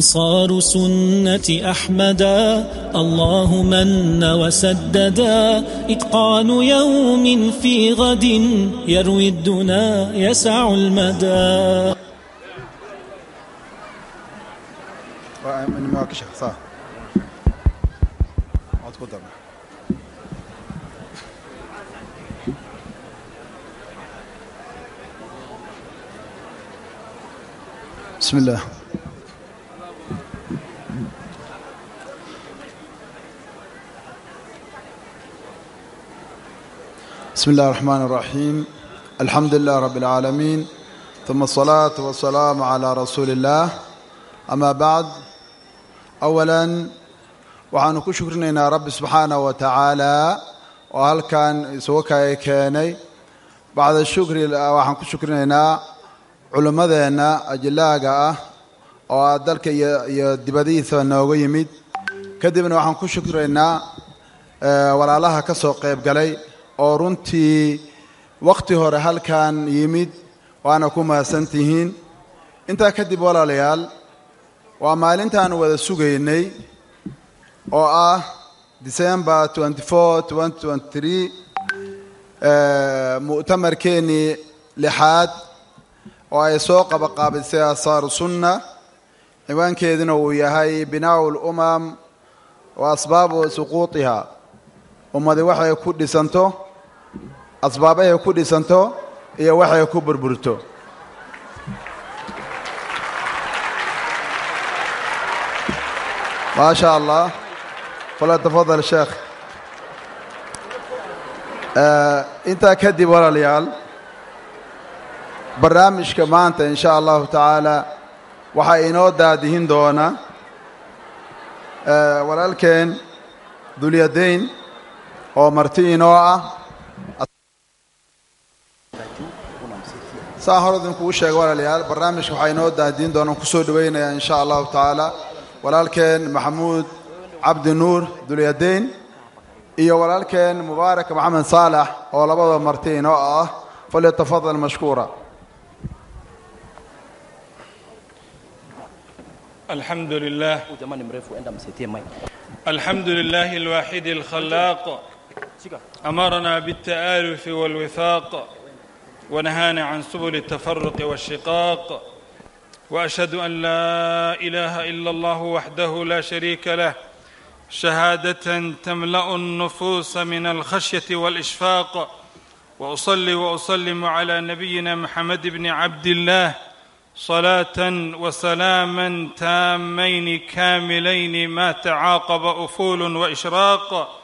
صار سنة أحمدا الله من وسددا إتقان يوم في غد يروي الدنا يسع المدى صح بسم الله بسم الله الرحمن الرحيم الحمد لله رب العالمين ثم الصلاة والسلام على رسول الله أما بعد أولا waxaanu ku shukrinaynaa rabbi subxaanaه wa tacaala oo halkan isugu kaya keenay bacda shukri waxaan ku shukrinaynaa culimmadeenna ajilaaga ah oo ah dalka iyo dibadihiisaba nooga yimid kadibna waxaan ku shukraynaa walaalaha ka soo qayb galay oo runtii wakhti hore halkan yimid waana ku mahadsantihiin. Intaa kadib walaalayaal waa maalintaan wada sugaynay oo ah december mu'tamarkeennii lixaad oo ay soo qabaqaabisay asaaru sunna. Ciwaankeeduna uu yahay binaau lumam wa asbaabu suquutiha. Ummadi waxay ku dhisanto asbaab ay ku dhisanto iyo waxay ku burburto. Maa sha allah falatafadal sheekh eh, intaa kadib walaalayaal barnaamijka maanta in sha allahu tacaala waxaa inoo daadihin doona eh, walaalkeen dulyadayn oo marti inoo ah saa hor idinkugu sheega walaalayaal barnaamijka waxaa inoo daadihin doona kusoo dhaweynaya in sha allahu tacaala walaalkeen maxamuud cabdi nuur dulyadayn iyo walaalkeen mubaarak maxamed saalax oo labada marti inoo ah falyatafadal mashkuura الحمد لله الحمد لله الواحد الخلاق أمرنا بالتآلف والوفاق ونهانا عن سبل التفرق والشقاق واشهد ان لا اله الا الله وحده لا شريك له شهاده تملا النفوس من الخشيه والاشفاق واصلي واسلم على نبينا محمد بن عبد الله صلاه وسلاما تامين كاملين ما تعاقب افول واشراق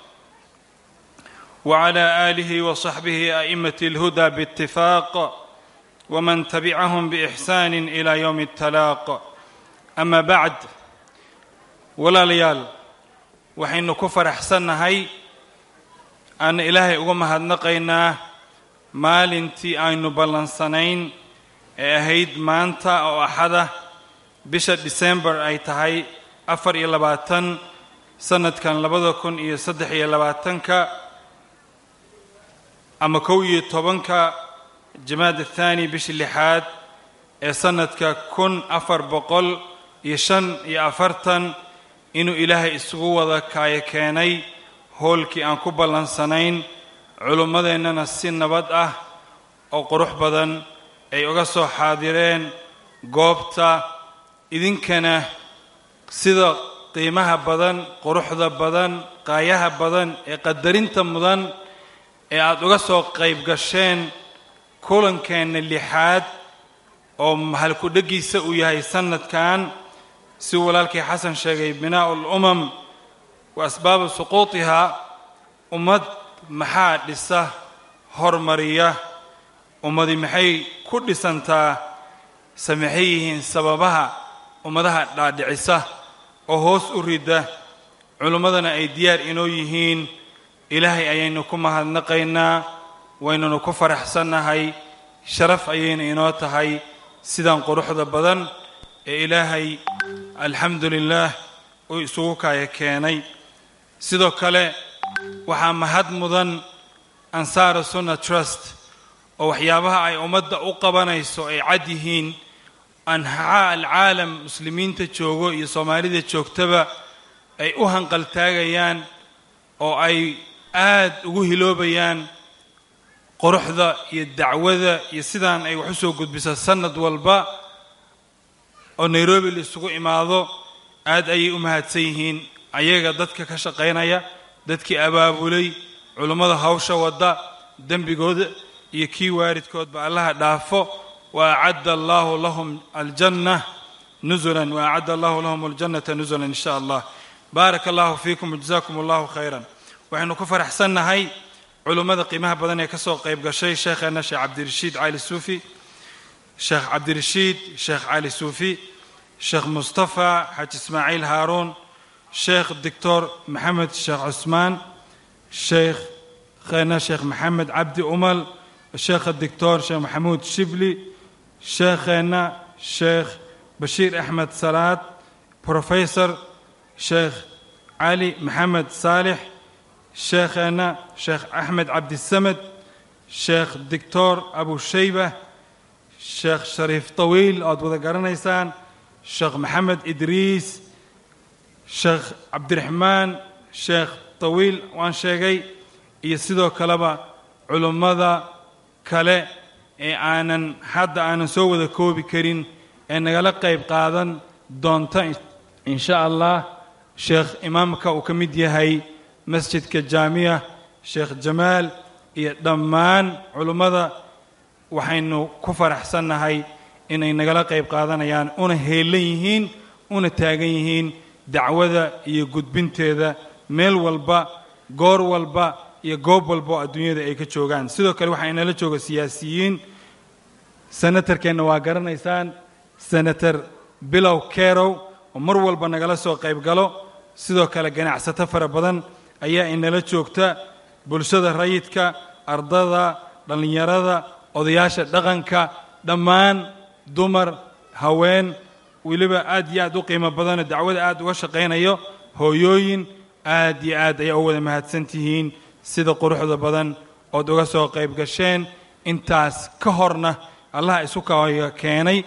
وعلى اله وصحبه ائمه الهدى باتفاق ومن تبعهم باحسان الى يوم التلاaq ama bacd walaalayaal waxaynu ku faraxsannahay aan ilaahay uga mahadnaqaynaa maalintii aynu ballansanayn ee ahayd maanta oo axada bisha disembar ay tahay afar iyo labaatan sanadkan labada kun iyo saddex iyo labaatanka ama kow iyo tobanka jamaad athaani bishii lixaad ee sanadka kun afar boqol iyo shan iyo afartan inuu ilaahay isugu wada kaayo keenay hoolkii aan ku ballansanayn culummadeennana si nabad ah oo qurux badan ay uga soo xaadireen goobta idinkana sida qiimaha badan quruxda badan qaayaha badan ee qadarinta mudan ee aada uga soo qayb gasheen kulankeenna lixaad oo mahalku-dheggiisa uu yahay sanadkan si walaalkii xasan sheegay binaa'u lumam wa asbaabu suquutihaa ummad maxaa dhisa hormariya? Ummadi maxay ku dhisantaa? Samaxay yihiin sababaha ummadaha dhaadhicisa oo hoos u rida culimmadana ay diyaar inoo yihiin ilaahay ayaynu ku mahadnaqaynaa waynanu ku faraxsannahay sharaf ayayna inoo tahay sidaan quruxda badan ee ilaahay alxamdu lilaah uu isugu kaya keenay. Sidoo kale waxaa mahad mudan ansaara sunna trust oo waxyaabaha ay ummadda u qabanayso ay cad yihiin anxaa alcaalam muslimiinta joogo iyo soomaalida joogtaba ay u hanqaltaagayaan oo ay aad ugu hiloobayaan quruxda iyo dacwada iyo sidaan ay wax u soo gudbiso sannad walba oo nairobi la isugu imaado aad ayay u mahadsan yihiin. Ayaga dadka ka shaqaynaya dadkii abaabulay culummada hawsha wadda dembigooda iyo kii waaridkoodba allaha dhaafo. Wa acadda allahu lahum aljanna nusulan wa acadda allahu lahum aljannata nusulan in sha allah. Baaraka allahu fiikum wajazakum allahu khayran waxaynu ku faraxsannahay culummada qiimaha badan ee ka soo qayb gashay sheekheenna sheekh cabdirashiid cali suufi sheekh cabdirashiid sheekh cali suufi sheekh mustafa xaaji ismaaciil haaruun sheekh doctor maxamed sheekh cusmaan sheekh kheenna sheekh maxamed cabdi umal sheekha doctor sheekh maxamuud shibli sheekheenna sheekh bashiir axmed salaad professor sheekh cali maxamed saalix sheekheenna sheekh axmed cabdisamed sheekh doctor abu shayba sheekh shariif tawiil oad wada garanaysaan sheekh maxamed idriis sheekh cabdiraxmaan sheekh tawiil waan sheegay iyo sidoo kaleba culummada kale ee aanan hadda aanan soo wada koobi karin ee nagala qayb qaadan doonta in sha allah sheekh imaamka uu ka mid yahay masjidka jaamiya sheekh jamaal iyo dhammaan culummada waxaynu ku faraxsannahay inay nagala qayb qaadanayaan una heelan yihiin una taagan yihiin dacwada iyo gudbinteeda meel walba goor walba iyo goob walba oo adduunyada ay ka joogaan. Sidoo kale waxaa inala jooga siyaasiyiin. Senatarkeenna waa garanaysaan senator bilow kerow oo mar walba nagala soo qayb galo. Sidoo kale ganacsato fara badan ayaa inala joogta bulshada rayidka ardada dhallinyarada odayaasha dhaqanka dhammaan dumar haween weliba aad iyo aad u qiimo badanoo dacwada aad uga shaqaynayo hooyooyin aad iyo aad ayaa u wada mahadsan tihiin sida quruxda badan ood uga soo qayb gasheen. Intaas ka horna allah isu kaya keenay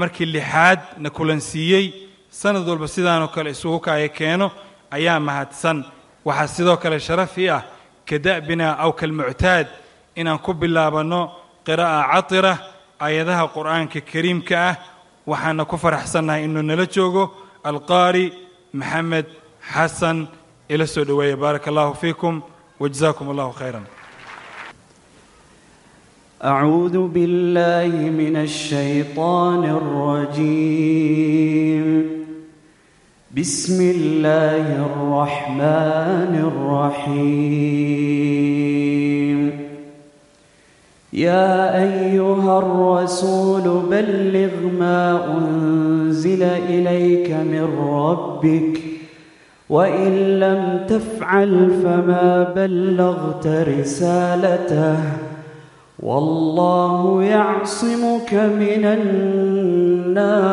markii lixaad na kulansiiyey sanad walba sidaanoo kale isugu kaya keeno ayaa mahadsan waxaa sidoo kale sharaf ii ah ka da'bina aw kalmuctaad inaan ku bilaabanno qiraa'a catira aayadaha qur'aanka kariimka ah waxaana ku faraxsannahay inuu nala joogo alqaari maxamed xasan ila soo dhoweeya baaraka allahu fiikum wajazaakum allahu khayran أعوذ بالله من الشيطان الرجيم بسم الله الرحمن الرحيم يا ايها الرسول بلغ ما انزل اليك من ربك وان لم تفعل فما بلغت رسالته والله يعصمك من الناس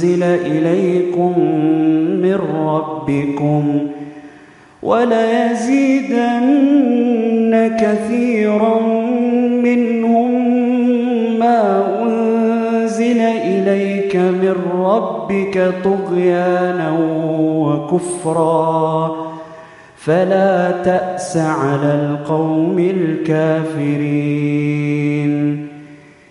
أنزل إليكم من ربكم وليزيدن كثيرا منهم ما أنزل إليك من ربك طغيانا وكفرا فلا تأس على القوم الكافرين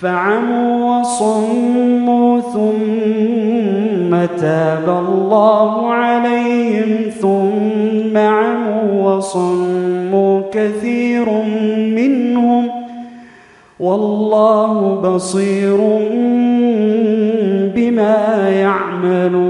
فعموا وصموا ثم تاب الله عليهم ثم عموا وصموا كثير منهم والله بصير بما يعملون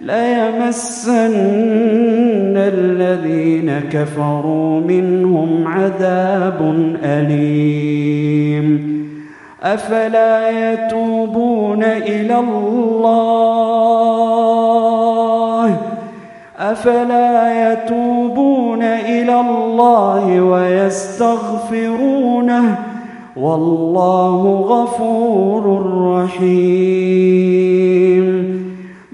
ليمسن الذين كفروا منهم عذاب أليم أفلا يتوبون إلى الله أفلا يتوبون إلى الله ويستغفرونه والله غفور رحيم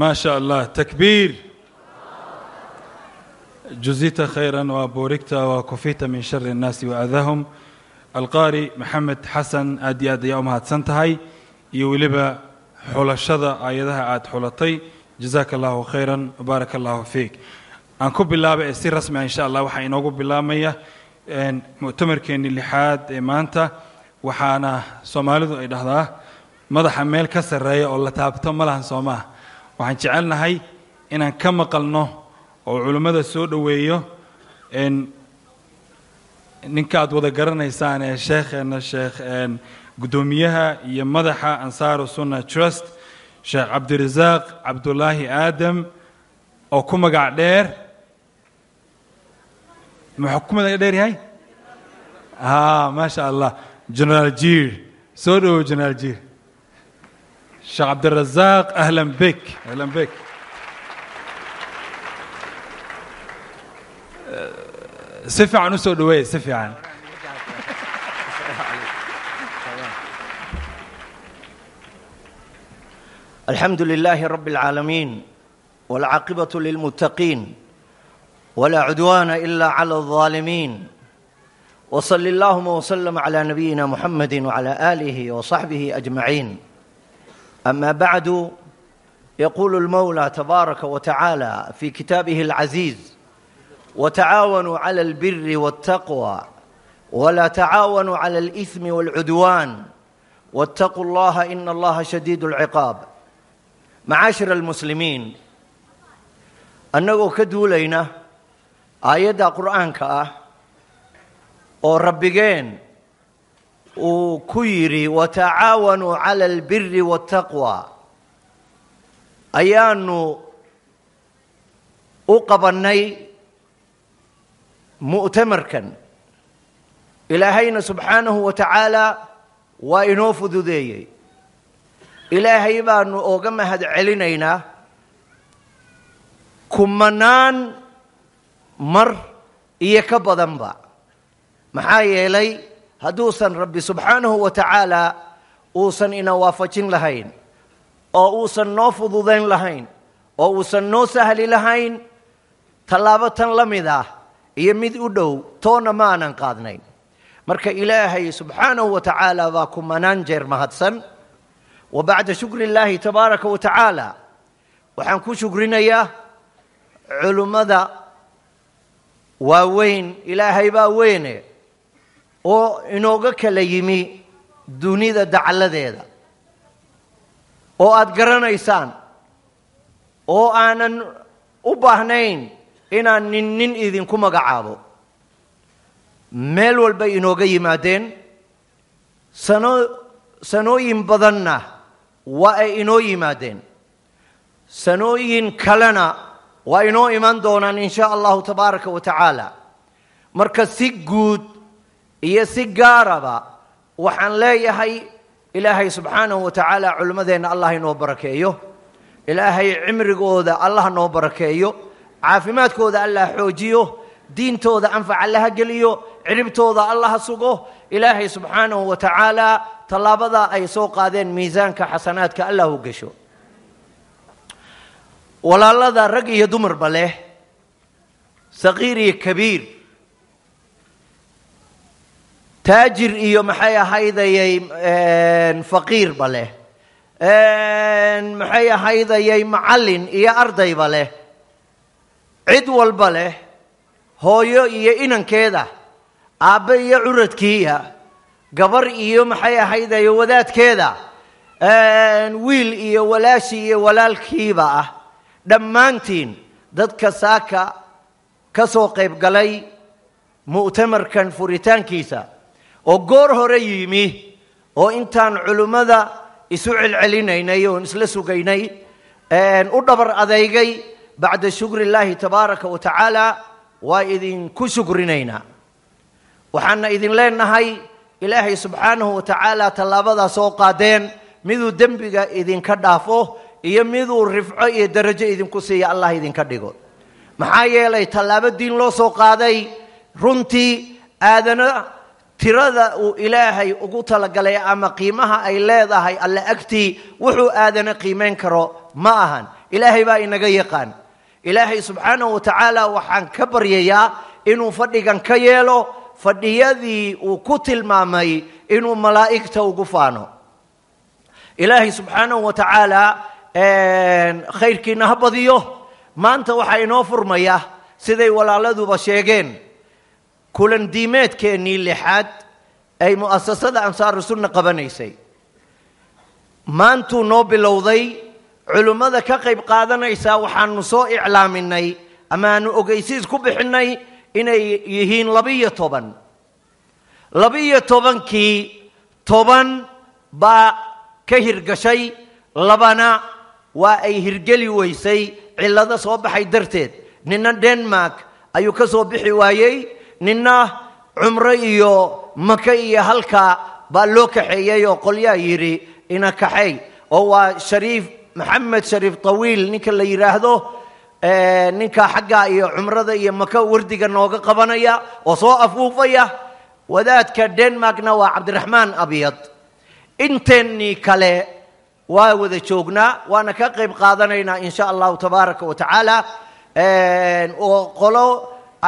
maa sha allah takbiir jusita khayran waa boorigta waa kufita min shari اnnaasi waadahum alqaari maxamed xasan aad iyo aad ayaa u mahadsan tahay iyo weliba xulashada aayadaha aad xulatay jazaaka allahu khayran baaraka allahu fiik aan ku bilaaba ee si rasmi ah insha allah waxaa inoogu bilaabmaya mu'tamarkeennii lixaad ee maanta waxaana soomaalidu ay dhahdaa madaxa meel ka sarreeya oo la taabto ma lahan soo waxaan jecelnahay inaan ka maqalno oo culimmada soo dhoweeyo ninka aad wada garanaysaan ee sheekheena sheekh guddoomiyaha iyo madaxa ansaaru sunna trust sheekh cabdirasaaq cabdulaahi aadam oo ku magac dheer. Muxuu ku magac dheer yahay? Haa maasha allah. Generaal jiir soo dhowow generaal jiir sheekh cabdirazaaq ahlan bek ahlan bek si fiican u soo dhaweey si fiican الحمد لله رب العالمين والعاقبة للمتقين ولا عدوان إلا على الظالمين وصل اللهم وسلم على نبينا محمد وعلى آله وصحبه أجمعين أما بعد يقول المولى تبارك وتعالى في كتابه العزيز وتعاونوا على البر والتقوى ولا تعاونوا على الإثم والعدوان واتقوا الله إن الله شديد العقاب macaashir almuslimiin annagoo ka duulayna aayadda qur'aanka ah oo rabbigeen uu ku yidhi watacaawanuu cala albiri waataqwa ayaanu u qabannay mu'tamarkan. Ilaahayna subxaanahu wa tacaala waa inoo fududeeyey. Ilaahay baanu ooga mahad celinaynaa kumanaan mar iyo ka badanba. Maxaa yeelay hadduusan rabbi subxaanahu wa tacaala uusan ina waafajin lahayn oo uusan noo fududayn lahayn oo uusan noo sahli lahayn tallaabo tan la mid ah iyo mid u dhow toonna ma aanan qaadnayn. Marka ilaahay subxaanahu wa tacaala baa kumanaan jeer mahadsan. Wa bacda shukri illaahi tabaaraka wa tacaala waxaan ku shukrinayaa culummada waaweyn ilaahay baa weyne oo inooga kala yimi dunida dacladeeda oo aad garanaysaan oo aanan u baahnayn inaan nin nin idinku magacaabo. meel walbay inooga yimaadeen. sano sanooyin badanna waa ay inoo yimaadeen. sanooyin kalena waa inoo iman doonaan in sha allahu tabaaraka wa tacaala. marka si guud iyo si gaaraba waxaan leeyahay ilaahay subxaanahu wa tacaala culimmadeenna allah inoo barakeeyo. Ilaahay cimrigooda allah noo barakeeyo. Caafimaadkooda allah xoojiyo. Diintooda anfac allaha geliyo. Ciribtooda allaha sugo. Ilaahay subxaanahu wa tacaala tallaabadaa ay soo qaadeen miisaanka xasanaadka allah u gesho. Walaalada rag iyo dumarba leh. Saqiir iyo kabiir taajir iyo maxay ahaydayay faqiirba leh. Maxay ahaydayay macallin iyo ardayba leh. Cid walba leh hooyo iyo inankeeda aabbe iyo curadkiiya gabar iyo maxay ahaydayo wadaadkeeda wiil iyo walaashii iyo walaalkiiba ah. Dhammaantiin dadka saaka ka soo qayb galay mu'tamarkan furitaankiisa oo goor hore yimi oo intaan culimmada isu celcelinaynay oon isla sugaynay u dhabar adeygay bacda shukri illaahi tabaaraka wa tacaala waa idinku shukrinaynaa. Waxaana idin leenahay ilaahay subxaanahu wa tacaala tallaabadaa soo qaadeen miduu dembiga idinka dhaafo iyo miduu rifco iyo darajo idinku siiya allah idinka dhigo. Maxaa yeelay tallaabo diin loo soo qaaday runtii aadana tirada uu ilaahay ugu talagalay ama qiimaha ay leedahay alle agtii wuxuu aadana qiimayn karo. Ma ahan. Ilaahay baa inaga yaqaan. Ilaahay subxaanahu wa tacaala waxaan ka baryayaa inuu fadhigan ka yeelo fadhiyadii uu ku tilmaamay inuu malaa'igta ugu faano. Ilaahay subxaanahu wa tacaala khayrkiina ha badiyo. Maanta waxaa inoo furmaya siday walaaladuba sheegeen kulan diimeedkeennii lixaad ay mu'asasada ansaaru sunna qabanaysay. Maantuu noo bilowday culimmada ka qayb qaadanaysaa waxaanu soo iclaaminay amaanu ogeysiis ku bixinnay inay yihiin labiyo toban. Labiyo tobankii toban baa ka hirgashay labana waa ay hirgeli weysay cillado soo baxay darteed. Nina denmark ayuu ka soo bixi waayey nina cumro iyo maka iyo halkaa baa loo kaxeeyey oo qolyaa yidhi ina kaxay oo waa shariif maxamed shariif tawiil ninka la yidhaahdo ninka xagga iyo cumrada iyo maka wardiga nooga qabanaya oo soo afuufaya. Wadaadka denmarkna waa cabdiraxmaan abyad inteennii kale waa wada joognaa waana ka qayb qaadanaynaa in sha allahu tabaaraka wa tacaala oo qolo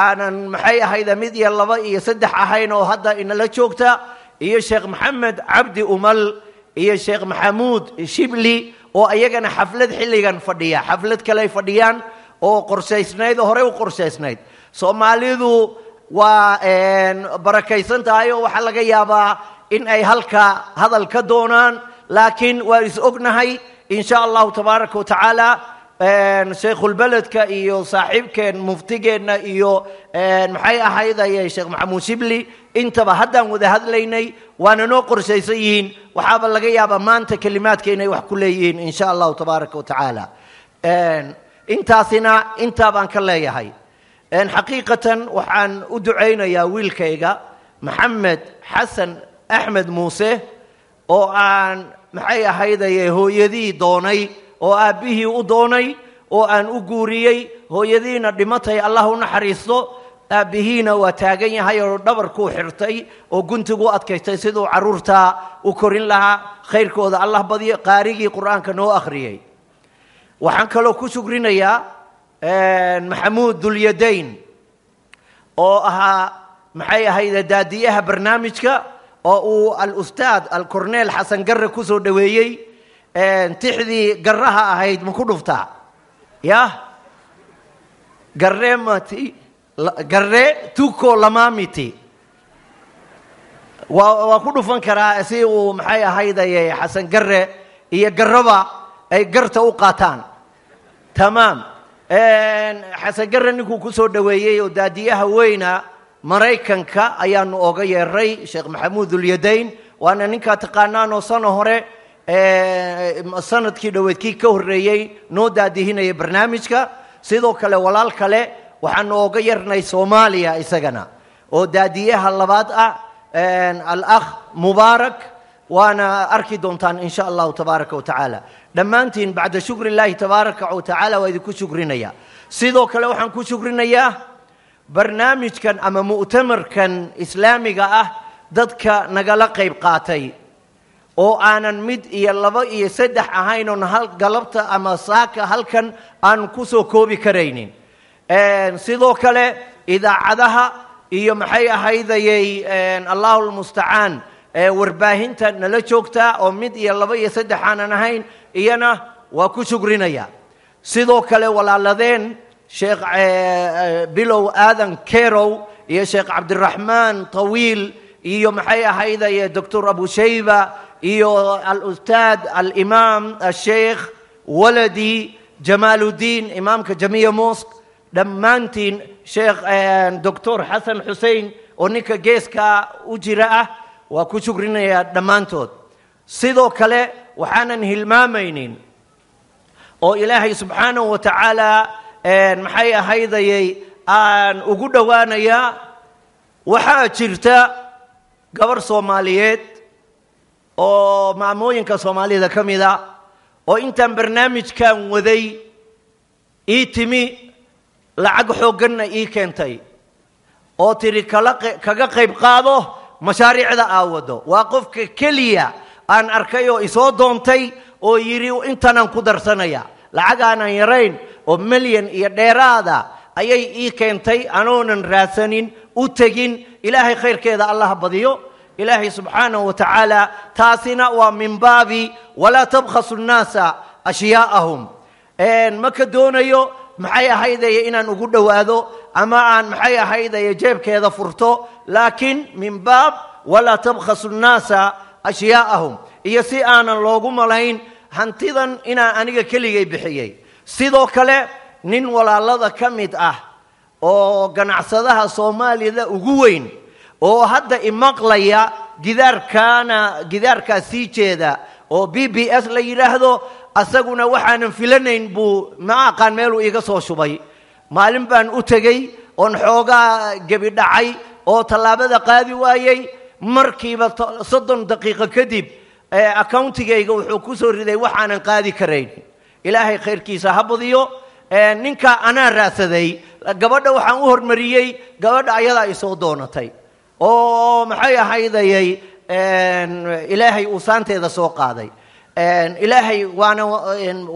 aanan maxay ahayda mid iyo laba iyo saddex ahayn oo hadda inala joogta iyo sheekh maxamed cabdi umal iyo sheekh maxamuud shibli oo iyagana xaflad xilligan fadhiya. Xaflad kaley fadhiyaan oo qorshaysnayd oo horey u qorshaysnayd. Soomaalidu waa barakaysan tahay oo waxaa laga yaabaa in ay halka hadal ka doonaan laakiin waa is ognahay in sha allahu tabaaraka wa tacaala sheikhulbeledka iyo saaxiibkeen muftigeenna iyo maxay ahaydaye sheekh maxamuud shibli intaba haddaan wada hadlaynay waana noo qorshaysan yihiin waxaaba laga yaabaa maanta kelimaadka inay wax ku leeyihiin in sha allahu tabaaraka wa tacaala. Intaasina intaa baan ka leeyahay. Xaqiiqatan waxaan u ducaynayaa wiilkayga maxamed xasan axmed muuse oo aan maxay ahaydaye hooyadii doonay oo aabbihii u doonay oo aan u guuriyey hooyadiina dhimatay allah u naxariisto aabbihiina waa taagan yahay oo dhabarkuu xirtay oo guntigu adkaystay siduu carruurtaa u korin lahaa khayrkooda allah badiyo qaarigii qur'aanka noo akhriyey waxaan kaloo ku shugrinayaa maxamuud dulyadayn oo ahaa maxay ahayde daadiyaha barnaamijka oo uu alustaad alcorneel xasan garre ku soo dhoweeyey tixdii garraha ahayd ma ku dhuftaa yah garre mati garre tuko lamamiti waa waa ku dhufan karaa si uu maxay ahaydaye xasan garre iyo garraba ay garta u qaataan. Tamaam. Xasan garre ninkuu ku soo dhoweeyey oo daadiyaha weyna maraykanka ayaanu oga yeeray sheekh maxamuud ulyadayn waana ninkaa taqaanaanoo sano hore sannadkii dhoweed kii ka horreeyey noo daadihinaya barnaamijka. Sidoo kale walaal kale waxaanu oga yarnay soomaaliya isagana oo daadiyaha labaad ah alakh mubaarak. Waana arki doontaan in allahu tabaaraka wa dhammaantiin bacda shukri tabaaraka wa waa idinku shukrinaya. Sidoo kale waxaan ku shukrinayaa barnaamijkan ama mu'tamarkan islaamiga ah dadka nagala qayb qaatay oo aanan mid iyo laba iyo saddex ahayn oon hal galabta ama saaka halkan aan ku soo koobi karaynin. Sidoo kale idaacadaha iyo maxay ahaydayey allahu lmustacaan warbaahinta nala joogtaa oo mid iyo laba iyo saddex aanan ahayn iyana waa ku shugrinaya sidoo kale walaaladeen sheekh bilow aadan kerow iyo sheekh cabdiraxmaan tawiil iyo maxay ahaydaye doctor abu shayba iyo alustaad alimaam asheikh waladi jamaaludiin imaamka jamiya mosq dhammaantiin sheekh doctor xasan xusein oo ninka geeska u jira ah waa ku shugrinayaa dhammaantood. Sidoo kale waxaanan hilmaamaynin oo ilaahay subxaanahu wa tacaala maxay ahaydayey aan ugu dhowaanayaa waxaa jirta gabarh soomaaliyeed oo maamooyinka soomaalida ka mid a oo intaan barnaamijkan waday ii timi lacag xoogganna ii keentay oo tidhi kala kaga qayb qaado mashaariicda aa wado waa qofka keliya aan arkay oo isoo doontay oo yidhi intanaan ku darsanaya. Lacag aanan yarayn oo milyan iyo dheeraada ayay ii keentay. Anoonan raadsanin u tegin. Ilaahay khayrkeeda allah badiyo ilaahay subxaanahu wa tacaala taasina waa min baabi walaa tabkhasu nnaasa ashyaa'ahum ma ka doonayo maxay ahaydaye inaan ugu dhowaado ama aan maxay ahaydaye jeebkeeda furto laakiin min baab walaa tabkhasu nnaasa ashyaa'ahum iyo si aanan loogu malayn hantidan inaan aniga keligay bixiyey. Sidoo kale nin walaalada ka mid ah oo ganacsadaha soomaalida ugu weyn oo hadda imaqlaya gidaarkaana gidaarkaa sii jeeda oo b b s la yidhaahdo asaguna waxaanan filanayn buu ma aqaan meeluu iiga soo shubay. Maalin baan u tegey oon xoogaa gebi dhacay oo tallaabada qaadi waayey. Markiiba soddon daqiiqo kadib accountigayga wuxuu ku soo riday waxaanan qaadi karayn. Ilaahay khayrkiisa ha badiyo. Ee ninka anaa raadsaday. Gabadha waxaan u hormariyey. Gabadha ayadaa isoo doonatay oo maxay ahaydayay ilaahay uu saanteeda soo qaaday. Ilaahay waana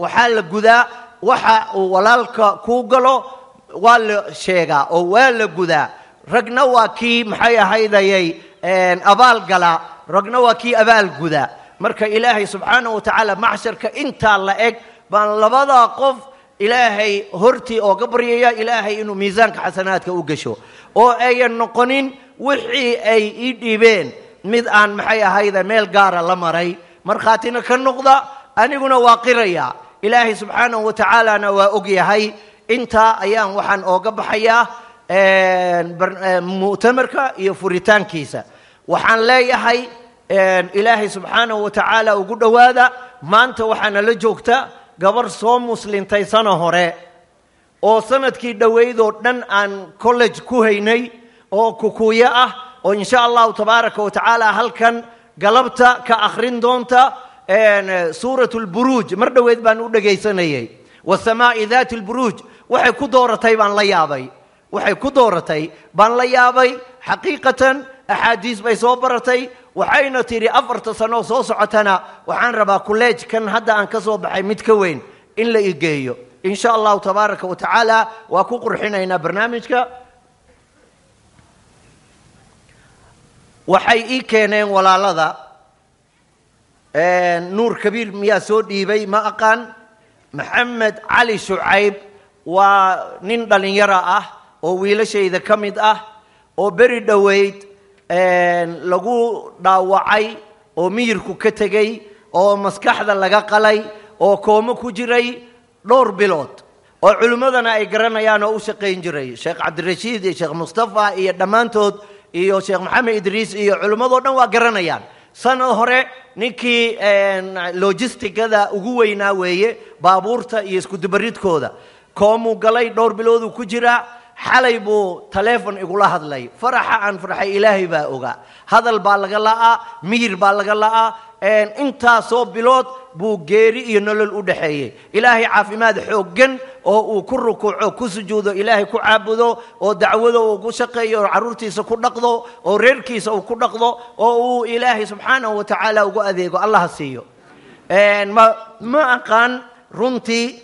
waxaa la gudaa waxa uu walaalka kuu galo waa la sheegaa oo waa la gudaa. Ragna waa kii maxay ahaydayay abaal gala. Ragna waa kii abaal guda marka ilaahay subxaanahu wa tacaala macsharka intaa la eg baan labadaa qof ilaahay hortii ooga baryaya ilaahay inuu miisaanka xasanaadka u gasho. Oo ayan noqonin wixii ay ii dhiibeen. Mid aan maxay ahayda meel gaara la maray. Markhaatina ka noqda aniguna waa qiraya. Ilaahay subxaanahu wa tacaalana waa og yahay. Intaa ayaan waxaan ooga baxayaa mu'tamarka iyo furitaankiisa. Waxaan leeyahay ilaahay subxaanahu wa tacaala ugu dhowaada. Maanta waxaana la joogta gabarh soo muslintay sano hore. Oo sannadkii dhoweydoo dhan aan college ku haynay oo kukuyo ah oo insha allahu tabaaraka wa tacaala halkan galabta ka akhrin doonta suurat lburuuj mar dhoweyd baan u dhegaysanayay wasamaa'i daati lburuuj waxay ku dooratay baan la yaabay. Waxay ku dooratay baan la yaabay xaqiiqatan axaadiis bay soo baratay waxayna tidhi afarta sanoo soo socotana waxaan rabaa kolleej kan hadda aan ka soo baxay mid ka weyn in la igeeyo in sha allahu tabaaraka wa tacaala waa ku qurxinaynaa barnaamijka waxay ii keeneen walaalada nuur kabiir miyaa soo dhiibay ma aqaan? Maxamed cali shucayb waa nin dhallinyaro ah oo wiilashayda ka mid ah oo beri dhoweyd lagu dhaawacay oo miyirku ka tegey oo maskaxda laga qalay oo koomo ku jiray dhowr bilood oo culimmadana ay garanayaan oo u shaqayn jiray. Sheekh cabdirashiid iyo sheekh mustafa iyo dhammaantood iyo sheekh maxamed idriis iyo culimmadoo dhan waa garanayaan. Sanad hore ninkii logistigada ugu weynaa weeye baabuurta iyo iskudubaridkooda koomuu galay dhowr bilooduu ku jiraa xalay buu taleefon igula hadlay. Faraxa aan farxay ilaahay baa ogaa hadal baa laga la'aa miyir baa laga la'aa intaasoo bilood buu geeri iyo nolol u dhexeeyey. Ilaahay caafimaad xooggan oo uu ku rukuuco ku sujuudo ilaahay ku caabudo oo dacwada uu ku shaqeeyo oo carruurtiisa ku dhaqdo oo reerkiisa uu ku dhaqdo oo uu ilaahay subxaanahu wa tacaala ugu adeego. Allaha siiyo. Ma aqaan runtii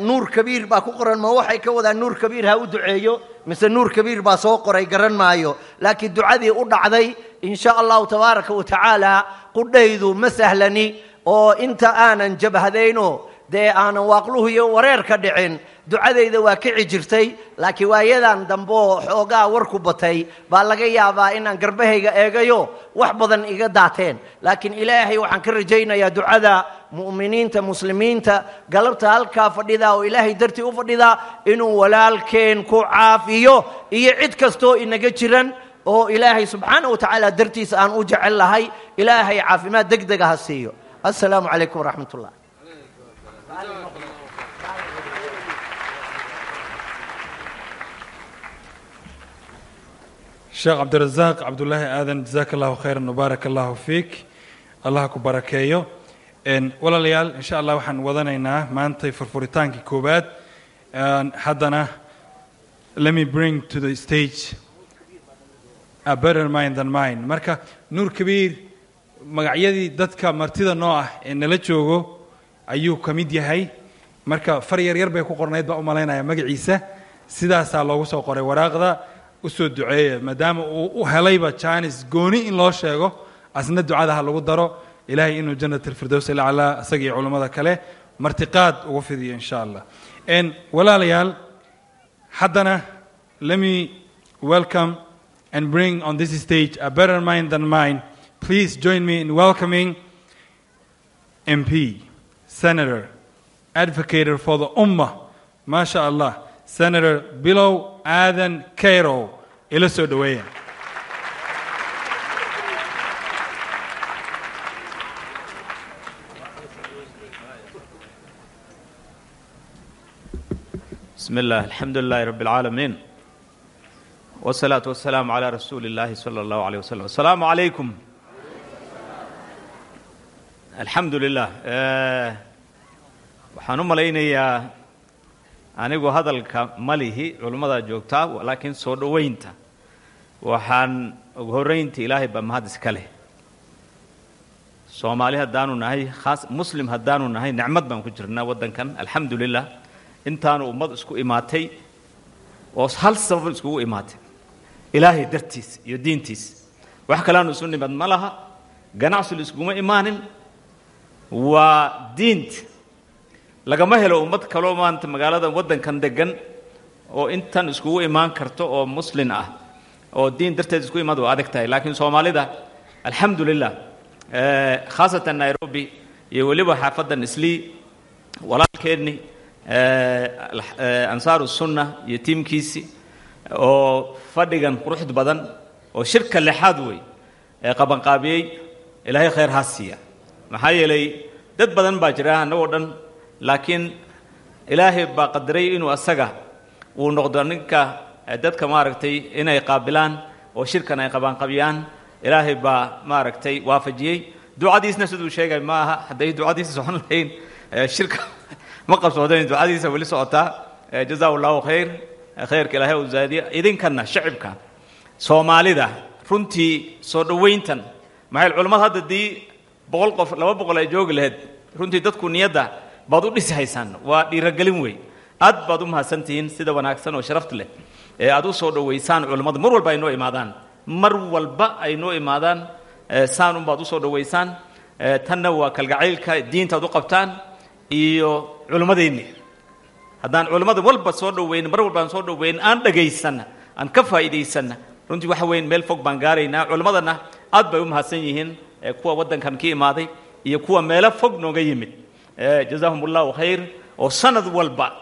nuur kabiir baa ku qoran ma waxay ka wadaan nuur kabiir ha u duceeyo mise nuur kabiir baa soo qoray garan maayo. Laakiin ducadii u dhacday in sha allahu tabaaraka wa tacaala qudhaydu ma sahlani oo inta aanan jabhadayno dee aanan waaqluhu iyo wareer ka dhicin ducadayda waa kici jirtay laakiin waayadan dambe oo xoogaa warku batay baa laga yaabaa inaan garbahayga eegayo wax badan iga daateen. Laakiin ilaahay waxaan ka rajaynayaa ducada mu'miniinta muslimiinta galabta halkaa fadhida oo ilaahay dartii u fadhida inuu walaalkeen ku caafiyo iyo cid kastoo inaga jiran oo ilaahay subxaana wa tacaala dartiisa aan u jecel lahay ilaahay caafimaad deg dega ha siiyo. Assalaamu calaykum waraxmat ullah sheekh cabdirasaaq cabdullaahi aadan jazaaka allahu khayran wbaarak allahu fiik. Allah ku barakeeyo. Walaalayaal insha allah waxaan wadanaynaa maantay furfuritaankii koowaad. Haddana let me bring to the stage a better mind than mine. Marka nuur kabiir magacyadii dadka martida noo ah ee nala joogo ayuu ka mid yahay. Marka far yar yar bay ku qornayd baa u malaynaya magaciisa. Sidaasaa loogu soo qoray waraaqda u soo duceeya maadaama uu u helayba janis gooni in loo sheego asna ducada lagu daro. Ilaahay inuu jannat alfirdows ilaclaa isaga iyo culummada kale martiqaad ugu fidiyo insha allah walaalayaal haddana let me welcome and bring on this stage a better mind than mine. Please join me in welcoming mp Senator, advocate for the Ummah, maasha allah senator bilow aadan cairow ila soo dhoweeya بسم الله الحمد لله رب العالمين والصلاة والسلام على رسول الله صلى الله عليه وسلم السلام عليكم alxamdulilah eh, waxaan u malaynayaa anigu hadalka malihi lihi joogtaa laakiin soo dhoweynta. Waxaan ugu horraynta ilaahay baa mahad iska leh. Soomaali haddaanu nahay khaas muslim haddaanu nahay nicmad baan ku jirnaa waddankan. Alxamdu lilah intaanu ummad isku imaatay oo hal sabab iskugu imaatay. Ilaahay dartiis iyo diintiis. Wax kalaanu isu nimad ma laha ganacsi la imaanin waa diinta lagama helo ummad kaloo maanta magaalada waddankan degan oo intan iskugu imaan karto oo muslin ah. Oo diin darteed isku imaad waa adag tahay. Laakiin soomaalida alxamdu lilah eh, khaasatan nairobi iyo weliba xaafaddan islii walaalkeedni eh, eh, ansaaru sunna iyo tiimkiisi oo fadhigan quruxd badan oo shirka lexaad wey ee qabanqaabiyey ilaahay khayr ha siiya maxaa yeelay dad badan baa jira annagoo dhan laakiin ilaahay baa qadaray inuu asaga uu noqdo ninka dadka maaragtay inay qaabilaan oo shirkan ay qabanqabiyaan ilaahay baa maaragtay waafajiyey. Ducadiisna siduu sheegay ma hadday ducadiisa socon lahayn shirka ma qabsoodayn ducadiisa weli socotaa jazaa allahu khayr khayrka ilaahay u zaadiya idinkanna soomaalida runtii soo dhowayntan maxay culammada hadda dii boqol qof laba boqol ay joogi lahayd runtii dadku niyadda baad u dhisi haysaan waa dhiiragelin wey aad baad u mahadsantihiin sida wanaagsan oo sharafta leh. Ee aad u soo dhowaysaan culammada mar walba ay noo imaadaan. Mar walba ay noo imaadaan. Saan unbaad u soo dhowaysaan. Tanna waa kalgacaylka diintaad u qabtaan iyo culimmadeenni haddaan culimmada walba soo dhoweyn mar walbaan soo dhoweyn aan dhagaysanna aan ka faa'iidaysanna runtii waxa weyn meel fog baan gaaraynaa. Culimmadana aad bay u mahadsan yihiin kuwa waddankan ka imaaday iyo kuwa meelo fog nooga yimid. Jazaahum allahu khayr. Oo sanad walba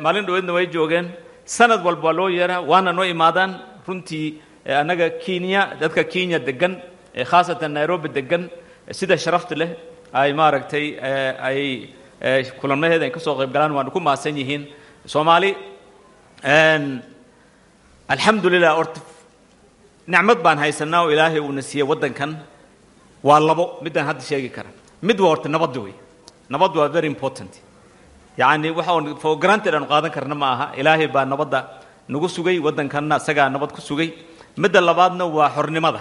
maalin dhoweedna way joogeen. Sanad walba loo yeeraa waana noo imaadaan runtii annaga kenya dadka kenya degan khaasatan nairobi degan sida sharafta leh ay maaragtay ay kulamnaheeda ay ka qayb galaan waana ku mahadsan yihiin. Soomaali en, alxamdulilah horta nicmad baan haysanaa oo ilaahay uuna siiyey waddankan. Waa labo midaan hadda sheegi kara. Mid waa horta nabadda wey nabaddu waa very important. Yacni waxa uun for granted aanu qaadan karna ma aha. Ilaahay baa nabadda nagu sugay waddankanna isagaa nabad ku sugay. Midda labaadna waa xornimada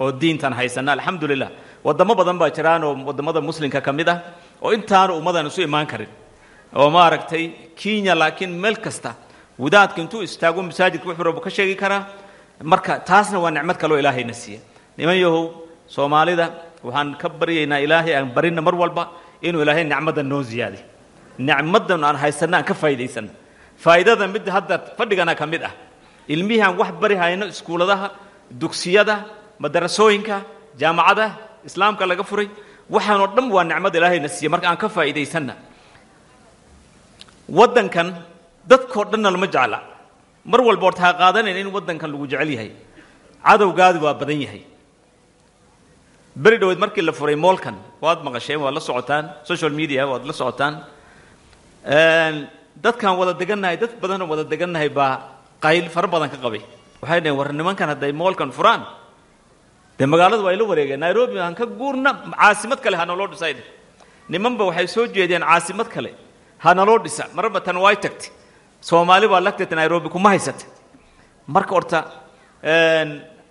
oo diintan haysana alxamdulilah wadamo badan baa jiraan oo waddamada muslimka ka mid ah. Oo intaanu ummadan isu imaan karin. Oo maaragtay kenya laakiin meel kasta wadaadka intuu istaago masaajidka wuxuu rabo ka sheegi karaa marka taasna waa nicmad kaloo ilaahayna siiya. Niman soomaalida waxaan ka baryaynaa ilaahay aan barina mar walba inuu ilaahay nicmadan noo ziyaadiy nicmadan aan haysanna aan ka faa'iidaysanna faa'iidada mid hadda fadhigana ka mid ah. Ilmihii aan wax bari hayno iskuuladaha dugsiyada madarasooyinka jaamacada islaamka laga furay waxaanoo dhan waa nicmad ilaahayna siiya. Marka aan ka faa'iidaysanna waddankan dadkoo dhanna lama jecla mar walba horta ha qaadanayn in waddankan lagu jecel yahay. Cadowgaadu waa badan yahay. Beri dhoweed markii la furay moolkan waad maqasheen waad la socotaan social media waad la socotaan. Dadkaan wada degannahay dad badanoo wada degannahay baa qayl fara badan ka qabay. Waxay dhaheen war nimankan hadday moolkan furaan dee magaaladu waa ila wareegeen. Nairobi aan ka guurna caasimad kale ha naloo dhisay dheh nimanba waxay soo jeedeen caasimad kale ha naloo dhisa. Marba tan way tagtay soomaali baa lagtata nairobi kuma haysata marka horta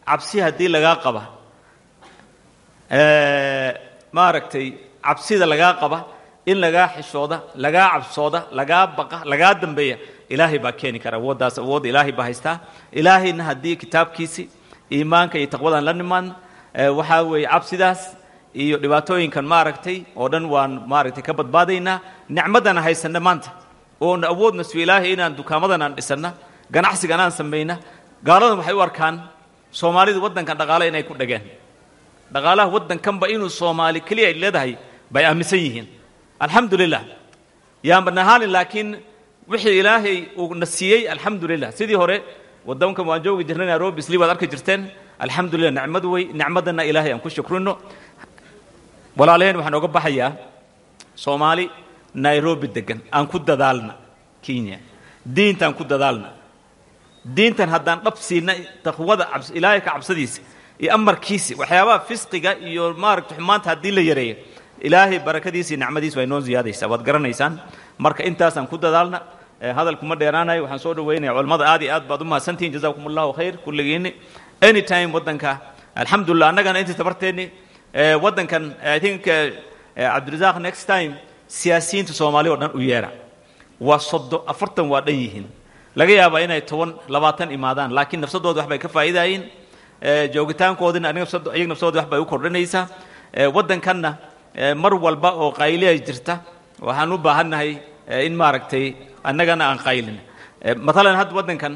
cabsi haddii lagaa qaba maaragtay cabsida lagaa qaba in lagaa xishooda lagaa cabsooda lagaa baqa lagaa dambeeya ilaahay baa keeni kara awooddaas awoodda ilaahay baa haystaa. Ilaahayna haddii kitaabkiisi iimaanka iyo taqwadaan la nimaan waxaa weeye cabsidaas iyo dhibaatooyinkan maaragtay oo dhan waan maaragtay ka badbaadaynaa. Nicmadan haysanna maanta oon awoodna siyo ilaahay inaan dukaamadan aan dhisanna ganacsigan aan samayna gaaladan waxay u arkaan soomaalidu waddankan dhaqaale inay ku dhageen dhaqaalaha waddankanba inuu soomaali keliya ay leedahay bay aaminsan yihiin. Alxamdu lilah yaanba nahaalin laakiin wixii ilaahay uu na siiyey alxamdu lilah sidii hore waddankan waan joogi jirnay nairobi isli waad arki jirteen. Alxamdu lilah nicmad wey nicmadana ilaahay aan ku shukrino walaalaheen waxaan oga baxayaa soomaali nairobi degan aan ku dadaalna kenya. Diintaan ku dadaalna. Diintan haddaan dhab siinna taqwada ilaahay ka cabsadiisa iyo amarkiisa waxyaabaha fisqiga iyo maaragta xumaanta haddii la yareeyo ilaahay barakadiisa iyo nicmadiisa waa inoo ziyaadaysaa. Waad garanaysaan. Marka intaasaan ku dadaalna hadalkuma dheeraanayo waxaan soo dhaweynaya culimmada aad iyo aad baad u mahadsantihin jazakum allahu khayr kulligiinni. Anytime waddanka alxamdulillah annagana intii tabarteenni eh, waddankan i think eh, eh, cabdirasaaq next time siyaasiyiinta soomaali oo dhan u yeera. Waa soddo afartan waa dhan yihiin. Laga yaabaa inay toban labaatan imaadaan laakiin nafsadooda wax bay ka faa'iidaayeen Eh, joogitaankoodina iyaga nafsadooda wax bay u kordhinaysaa Eh, waddankanna eh, mar walba oo qayliya jirta waxaan u baahannahay in maaragtay annagana aan qaylin. Matalan hadda waddankan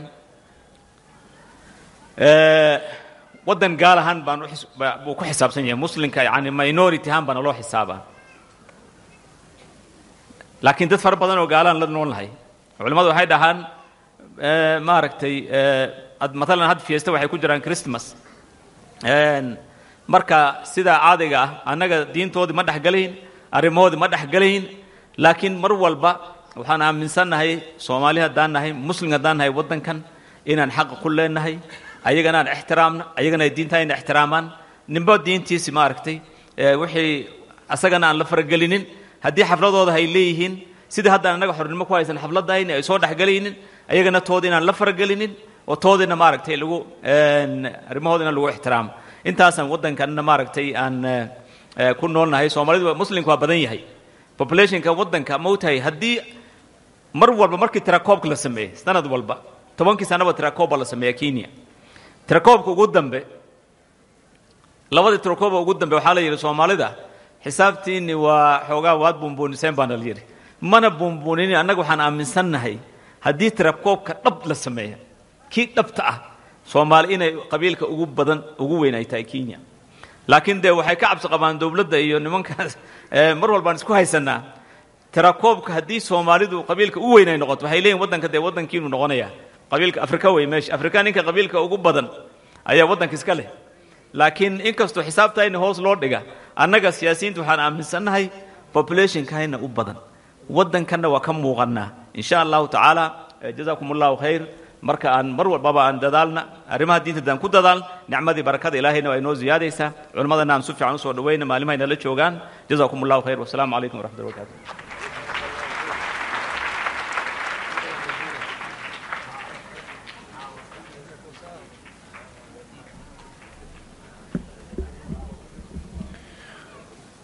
waddan gaal ahaan baan buu ku xisaabsan yahay. Muslimka yani minority ahaan baana loo xisaabaa laakiin dad fara badan oo gaalaan la nool nahay culimmadu waxay dhahaan eh, maaragtay eh, ad- matalan hadda fiesta waxay ku jiraan christmas. Marka sidaa caadiga ah annaga diintoodii ma dhexgelayn arrimahoodii ma dhexgelayn laakiin mar walba waxaan aaminsannahay soomaali haddaan nahay muslim haddaan nahay waddankan inaan xaqa ku leenahay ayagana aan ixtiraamno ayagana ay diintayna ixtiraamaan ninba diintiisi maaragtay ee wixii asagana aan la faragelinin haddii xafladooda ay leeyihiin sidii haddaan annaga xornimo ku haysan xafladahayni ay soo dhexgelaynin ayagana tooda inaan la faragelinin oo toodina maaragtay lagu arrimahoodina lagu ixtiraamo intaasaan waddankanna maaragtay aan eh, eh, ku noolnahay. Soomaalidu muslimku waa badan yahay. Populationka waddanka mautahay haddii mar walba markii tirakoobka la sameeyey sanad walba tobankii sanaba tirakoob baa la sameeya kenya. Tirakoobka ugu dambe labadii tirakooba ugu dambe waxaa la yidhi soomaalida xisaabtiinni waa xoogaa waad buunbuuniseen baana la yidhi. Mana buunbuuninin annaga waxaan aaminsannahay haddii tirakoobka dhab la sameeya kii dhabta ah soomaali inay qabiilka ugu badan ugu weyn ay tahay kenya. Laakiin dee waxay ka cabsi qabaan dowladda iyo nimankaas. Eh, mar walbaan isku haysanaa tirakoobka haddii soomaalidu qabiilka u weyn ay noqoto waxay leeyihiin waddanka dee waddankiinu noqonaya qabiilka afrika wey meesha afrika ninka qabiilka ugu badan ayaa waddanka iska leh laakiin inkastoo xisaabtayna hoos loo dhiga annaga siyaasiyiinta waxaan aaminsannahay populationkayna u badan. Waddankanna waa ka muuqannaa. In sha allahu tacaala jazakum allahu khayr. Marka aan mar walbaba aan dadaalna arrimaha diinta daan ku dadaal nicmadii barakada ilaahayna waa inoo ziyaadaysaa. Culimmadana aan su fiican u soo dhawayna maalmaha nala joogaan. Jazakum allahu khayr wasalaamu calaykum waraxmatullahi wabarakatu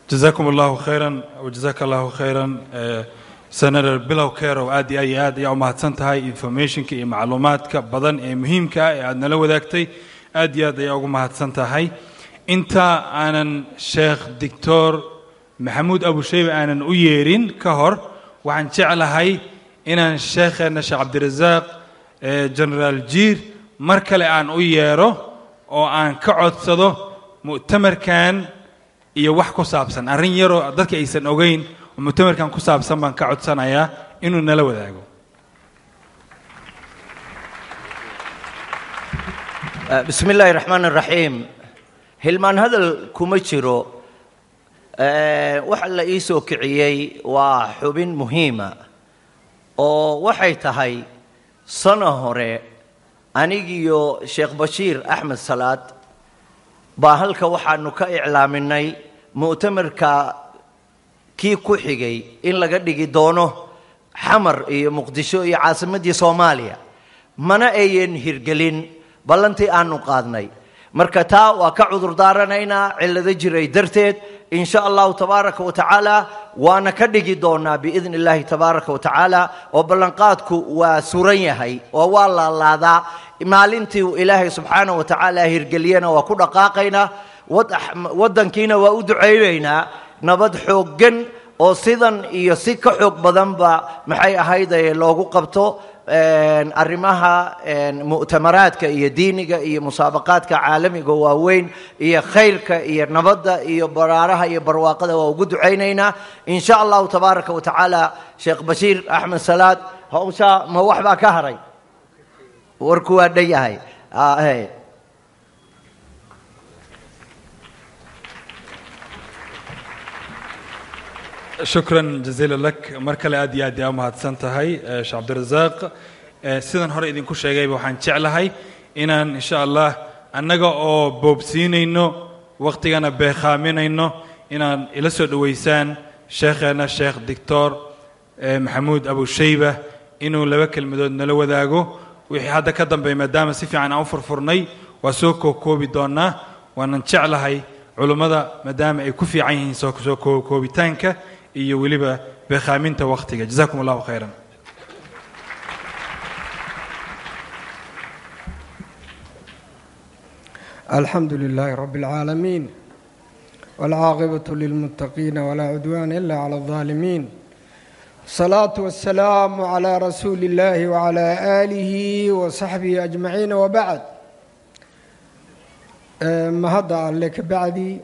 jazakum allahu khayran wajazaka allahu khayran Eh, senator bilow kerow aad iyo iyo aad ayaa u mahadsan tahay informationka iyo macluumaadka badan ee muhiimka ah ee aad nala wadaagtay. Aad iyo aad ayaa ugu mahadsan tahay. Inta aanan sheekh doctor maxamuud abushaybe aanan u yeerin ka hor waxaan jeclahay inaan sheekheenna sheekh cabdirasaaq eh, generaal jiir mar kale aan u yeero oo aan ka codsado mu'tamarkan iyo wax ku saabsan. Arrin yaroo dadka aysan ogeyn oo mu'tamarkan ku saabsan baan ka codsanayaa inuu nala wadaago. Bismi illaahi raxmaan raxiim hilmaan hadal kuma jiro. Waxa la ii soo kiciyey waa xubin muhiima oo waxay tahay sano hore anigiyo sheekh bashiir axmed salaad baa halka waxaanu ka iclaaminay mu'tamarka kii ku xigay in laga dhigi doono xamar iyo muqdisho iyo caasimaddii soomaaliya. Mana ayan hirgelin ballantii aanu qaadnay. Marka taa waa ka cudur daaranaynaa cillado jiray darteed in sha allahu tabaaraka wa tacaala waana ka dhigi doonaa biidni illaahi tabaaraka wa tacaala oo ballanqaadku waa suran yahay oo waa laalaadaa maalintii uu ilaahay subxaana wa tacaala hirgeliyana waa ku dhaqaaqaynaa wad- waddankiina waa u ducaynaynaa nabad xooggan oo sidan iyo si ka xoog badanba maxay ahayd ee loogu qabto arrimaha mu'tamaraadka iyo diiniga iyo musaabaqaadka caalamiga waaweyn iyo khayrka iyo nabadda iyo baraaraha iyo barwaaqada waa ugu ducaynaynaa. In sha allahu tabaaraka wa tacaala sheekh bashiir axmed salaad hawshaa ma wax baa ka haray? Warku waa dhan yahay shukran jaziila lak. Mar kale aad iyo aad yaa umahadsan tahay eh, sheekh cabdirasaaq Eh, sidan hore idinku sheegayba waxaan jeclahay inaan insha allah annaga oo boobsiinayno waqtigana beekhaaminayno inaan ila soo dhoweysaan sheekheena sheekh doctor eh, maxamuud abushayba inuu laba kelmadood nala wadaago. Wixii hadda ka dambeeya maadaama si fiican aan u furfurnay waa soo kookoobi doonaa waanan jeclahay culummada maadaama ay ku fiican yihiin soo soo koo- koobitaanka iyo weliba beekhaaminta waqtiga jazakum allahu khayran الحمد لله رب العالمين والعاقبة للمتقين ولا عدوان إلا على الظالمين الصلاة والسلام على رسول الله وعلى آله وصحبه أجمعين وبعد آه، ما هذا لك بعدي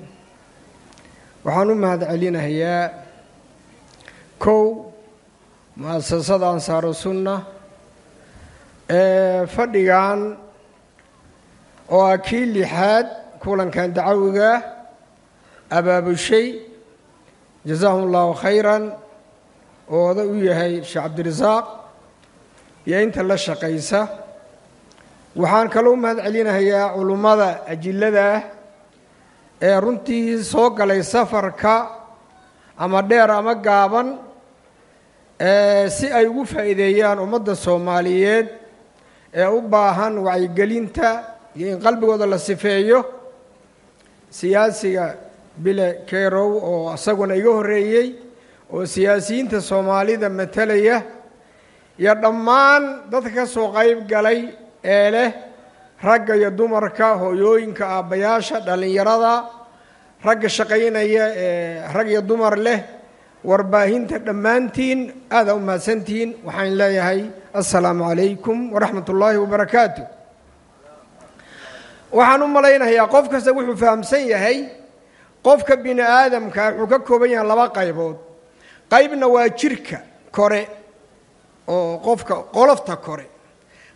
وحنو ما هذا kow muasasada ansaaru sunna ee fadhigan oo ah kii lixaad kulankan dacawiga abaabushay jazaahum allahu khayran oo oda u yahay sheekh cabdirasaaq iyo inta la shaqaysa. Waxaan kaloo u mahad celinayaa culummada ajillada ah ee runtii soo galay safarka ama dheer ama gaaban si ay ugu faa'iideeyaan ummadda soomaaliyeed ee u baahan wacyigelinta iyo in qalbigooda la sifeeyo siyaasiga bile kerow oo isaguna iga horreeyey oo siyaasiyiinta soomaalida matalaya iyo dhammaan dadka ka soo qayb galay ee leh ragga iyo dumarka hooyooyinka aabbayaasha dhallinyarada ragga shaqaynaya ee rag iyo dumar leh warbaahinta dhammaantiin aada u mahadsantihiin waxaan leeyahay assalaamu calaykum waraxmat ullaahi wabarakaatu waxaan u malaynayaa qof kasta wuxuu fahamsan yahay qofka bini aadamka wuxuu ka kooban yahay laba qaybood. Qaybna waa jirka kore oo qofka qolofta kore.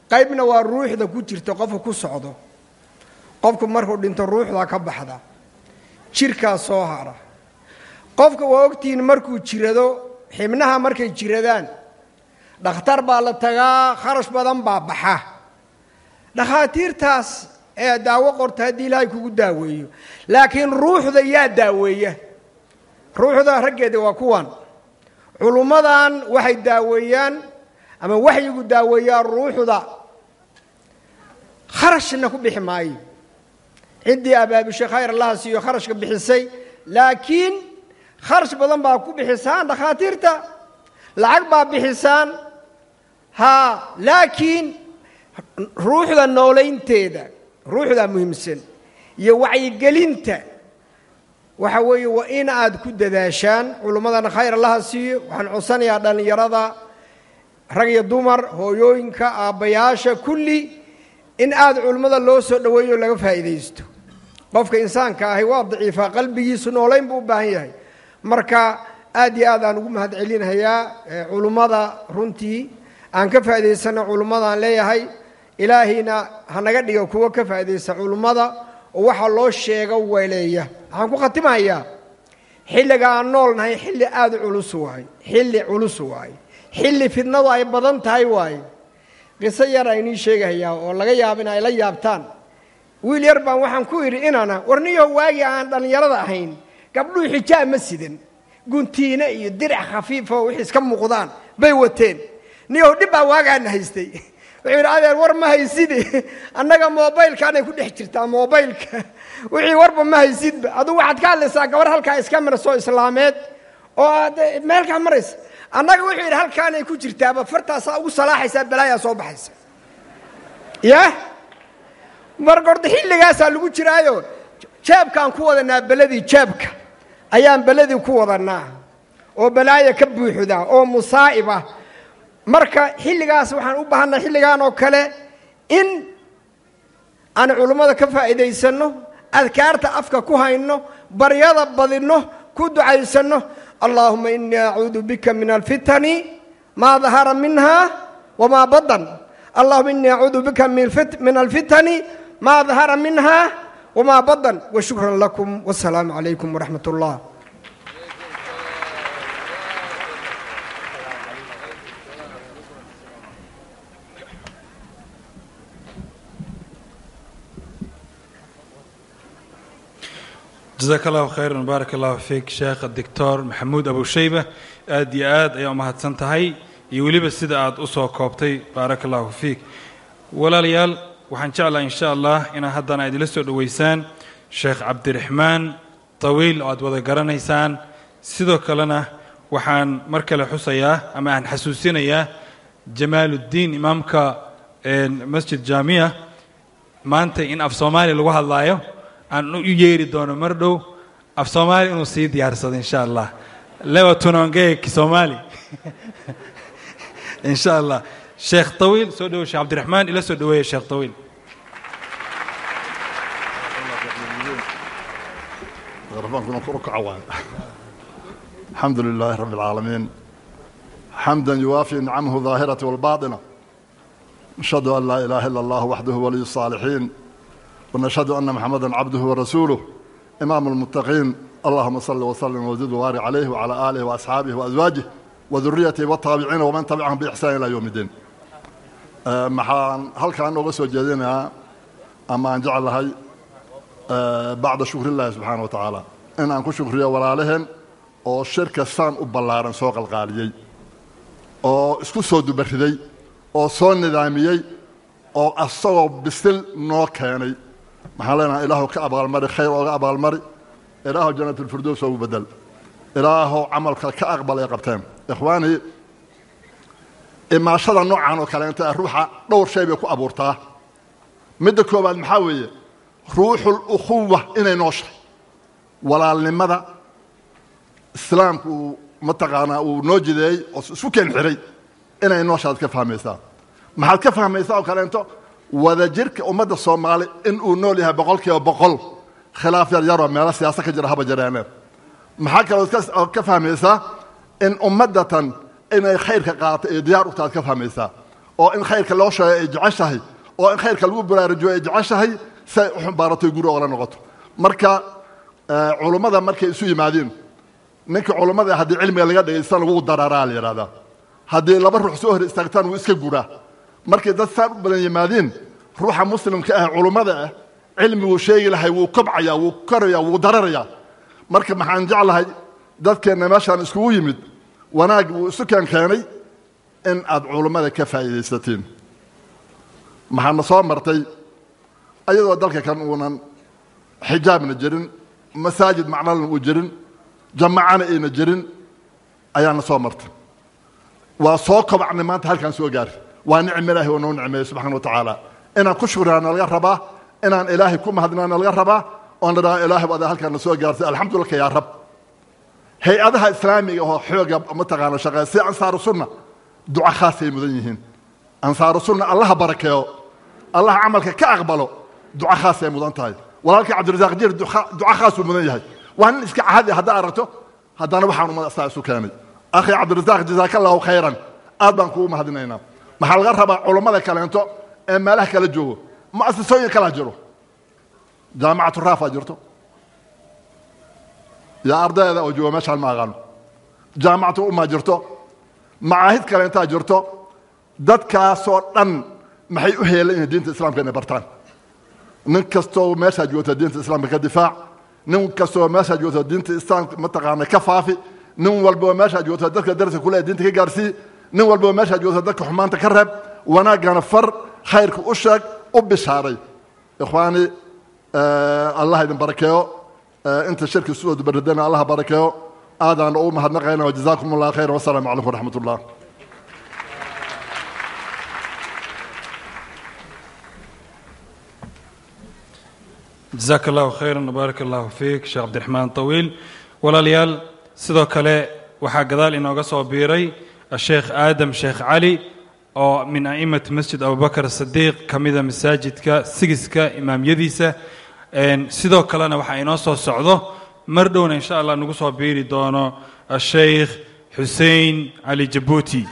Qaybna waa ruuxda ku jirta qofka ku socdo. Qofku markuu dhinto ruuxdaa ka baxda. Jirkaa soo hara qofka waa ogtihiin markuu jirado xibnaha markay jiradaan dhakhtar baa la tagaa kharash badan baa baxa. Dhakhaatiirtaas ee daawo qorta haddii ilaahay kugu daaweeyo. Laakiin ruuxda yaa daaweeya. Ruuxda raggeeda waa kuwan. Culummadan waxay daaweeyaan ama waxyigu daaweeyaa ruuxda. Kharashna ku bixi maayo. Ciddii abaabishay khayr allaha siiyo kharashka bixisay laakiin kharash badan baa ku bixisaan dhakhaatiirta. Lacag baa bixisaan. Haa laakiin ruuxda noolaynteeda ruuxdaa muhiimsan iyo wacyigelinta waxa weeye waa in aad ku dadaashaan. Culummadana khayr allaha siiyo. Waxaan codsanayaa dhallinyarada rag iyo dumar hooyooyinka aabbayaasha kulli in aad culummada loo soo dhoweeyo laga faa'iidaysto. Qofka insaanka ahi waa daciifaa qalbigiisu noolayn buu u baahan yahay marka aad iyo aad aan ugu mahad celinayaa culummada runtii aan ka faa'idaysano culummadaan leeyahay ilaahayna hanaga dhiga kuwo ka faa'iidaysta culummada oo waxaa loo sheego weleeya waxaan ku khatimahayaa xilliga aan nool nahay xilli aada culus waaye xilli culus waaye xilli fidnadu ay badan tahay waaye qiso yar aynii sheegahayaa oo laga yaabo in la yaabtaan. Wiil yar baan waxaan ku idhi inana warniyo waagii aan dhallinyarada ahayn gabdhuhu xijaab ma sidan guntiine iyo dirac khafiifa oo wixii iska muuqdaan bay wateen. Niyow dhib baa waagaana haystay. Wuxuu yidhi adeer war ma haysidi. Annaga mobaylkaanay ku dhex jirtaa mobaylka wixii warba ma haysidba adugu waxaad ka hadlaysaa gabar halkaa iska marasoo islaameed oo aad meelkaa maraysa annaga wuxuu yidhi halkaanay ku jirtaaba fartaasaa ugu salaaxaysaa balaayaa soo baxaysa. Yah marka xilligaasaa lagu jiraayo. Jeebkaan ku wadanaa beladii jeebka ayaan beladii ku wadanaa oo balaaya ka buuxda oo musaa'ib ah. Marka xilligaas waxaan u baahannaha xilligan oo kale in aan culummada ka faa'iidaysanno adkaarta afka ku hayno baryada badinno ku ducaysanno. Allaahuma inii acuudu bika min alfitani maa dahara minha wamaa badan allahuma inii acuudu bika min alfitani maa dahara minha wmaa badan washukran lakum wasalaamu calaykum waraxmat ullah jazaak allahu khayran baarak allahu fiik sheekh doctor maxamuud abushayba aad iyo aad ayaa umahadsan tahay iyo weliba sida aad u soo koobtay baarak allahu fiik walaalayaal waxaan jeclaha insha allah inaad haddana idila soo dhoweysaan sheekh cabdiraxmaan tawiil oo aad wada garanaysaan. Sidoo kalena waxaan mar kale xusayaa ama aan xasuusinayaa jamaaluddiin imaamka masjid jaamiya. Maanta in af soomaaliya lagu hadlaayo aan u yeeri doono mar dhow. Af soomaali inuu sii diyaarsado insha allah lewa tunongee kisomali insha allah sheekh tawiil soo dhowo sheekh cabdiraxmaan ila soo dhoweeya sheekh tawiil الحمد لله رب العالمين حمدا يوافي نعمه ظاهرة والباطنة نشهد أن لا إله إلا الله وحده ولي الصالحين ونشهد أن محمدا عبده ورسوله إمام المتقين اللهم صل وسلم وزد وبارك عليه وعلى آله وأصحابه وأزواجه وذريته والتابعين ومن تبعهم بإحسان إلى يوم الدين maxaan halkaan uga soo jeedinayaa ama aan jeclahay bacda shukrillahi subxaana wa tacaala. In aan ku shukriyo walaalaheen oo shirka saan u ballaaran soo qalqaaliyey oo isku soo dubariday oo soo nidaamiyey oo asagoo bisil noo keenay. Maxaan leenahay ilaahu ka abaalmari khayr ooga abaalmari. Ilaahu jannatulfirdows oogu bedel. Ilaahu camalka ka aqbal ay qabteen. Ikhwaanii imaashada noocan oo kaleenta ruuxa dhowr shay bay ku abuurtaa. Midda koowaad maxaa weeye? Ruuxul ukhuwa inay nooshahay walaalnimada islaamku uu mataqaanaa uu noo jideeyey oo isu keen xiray inay nooshaad ka fahmaysaa maxaad ka fahmaysaa oo kaleento wadajirka ummadda soomaali in uu nool yahay boqol kiiba boqol. Khilaaf yar yaroo meelo siyaasa ka jira haba jareeneen maxaa kaloo ka fahmaysaa in ummaddatan inay khayrka qaadato ee diyaar ugtaad ka fahmaysaa. Oo in khayrka loo sheego ay jeceshahay. Oo in khayrka lagu baraarujiyo ay jeceshahay si ay u xumbaarato guri oola noqoto. Marka culummada markay isu yimaadeen ninka culummada haddii cilmiga laga dhegaysan lagu daraaraa la yidhahdaa haddii laba ruux soo hor istaagtaan wuu iska guraa markay dad saan u badan yimaadeen ruuxa muslimka ah culummada ah cilmiguu sheegi lahay wuu kobcayaa wuu korayaa wuu dararayaa. Marka maxaan jeclahay dadkeenna meeshaan iskugu yimid wanaag wuu isu keen keenay in aad culummada ka faa'iidaysatiin. Maxaana soo martay ayadoo dalka kan uunan xijaabna jirin masaajid macnalna uu jirin jamacana ayna jirin ayaana soo martay. Waa soo kobacnay maanta halkaan soo gaari waa nicmo ilaahi oo noo nicmeeyey subxana wa tacaala. Inaan ku shukriyaana laga rabaa inaan ilaahay ku mahadnaana laga rabaa oon la dhaha ilaahay adaa halkaana soo gaartay. Alxamdulilka yaa rab hay'adaha islaamiga oo xooga mataqaana shaqeeya sida ansaaru sunna duco khaasay mudan yihiin. Ansaaru sunna allaha barakeeyo allaha camalka ka aqbalo duco khaasay mudan tahay. Walaalkii cabdirasaaq jir duco khaasuu mudan yahay. Waa nin iska cahadi haddaa aragto haddana waxaan umada saa isu keenay. Akhi cabdirasaaq allahu khayran. Aad baan kugu mahadinaynaa maxaa laga rabaa culummada kaleento ee meelaha kala joogo? Mu'asasooyin kalaa jiro? Jaamacatu raafaa jirto yaa ardayda oo jooga meeshaan ma aqaano. Jaamacatu ummaa jirto. Macaahid kaleentaa jirto. Dadkaasoo dhan maxay u heelan yihiin diinta islaamka inay bartaan? Nin kastoo meeshaa joogta diinta islaamka ka difaac nin kastoo meeshaa joogta diinta islaamka mataqaana ka faafi nin walboo meeshaa joogta dadka darska kule diinta ka gaarsii nin walboo meeshaa joogta dadka xumaanta ka reeb wanaaggana far khayrka u sheeg u bishaaray. Ikhwaani allah idin barakeeyo inta shirki soo dubaradana allah barakeeyo aadaan ugu mahadnaqayna wajazaakum allah khayra wasalaamu calaykum waraxmat ullah jazaaka allahu khayran baarak allahu fiik sheekh cabdiraxmaan tawiil. Walaalayaal sidoo kale waxaa gadaal inooga soo biiray asheekh aadam sheekh cali oo min a'imati masjid abubakar sadiiq ka mida masaajidka sigiska imaamyadiisa sidoo kalena waxaa inoo soo socdo mar dhowna insha allah nagu soo biiri doono asheykh xusein cali jabuuti.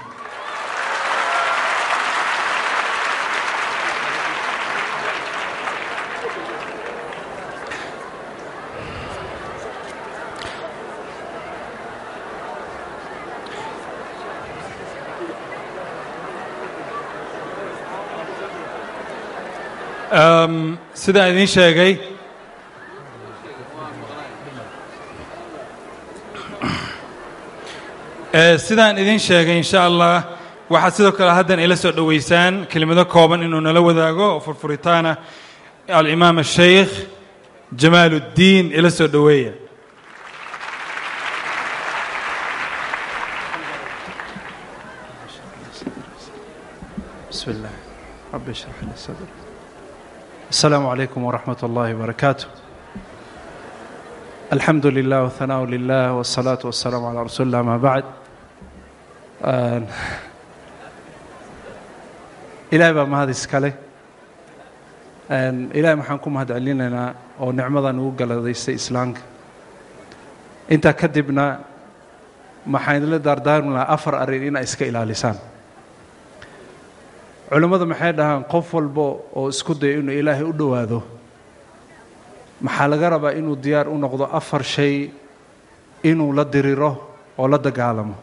Sidaan idiin sheegay sidaan idin sheegay insha allah waxaad sidoo kale haddan ila soo dhoweysaan kelimado kooban inuu nala wadaago oo furfuritaana alimaam ashaykh jamaal uddiin ila soo dhoweeya بسم الله رب اشرح لي صدري السلام عليكم ورحمة الله وبركاته الحمد لله والثناء لله والصلاة والسلام على رسول الله ما بعد ilaahay baa mahad iskale. Ilaahay maxaan ku mahadcelinaynaa oo nicmadan ugu galadaystay islaamka intaa kadibna maxaan idinla daardaarmilaa afar arrin inay iska ilaalisaan. Culimmadu maxay dhahaan qof walba oo isku dayo inuu ilaahay u dhowaado maxaa laga rabaa inuu diyaar u noqdo afar shay inuu la diriro oo la dagaalamo?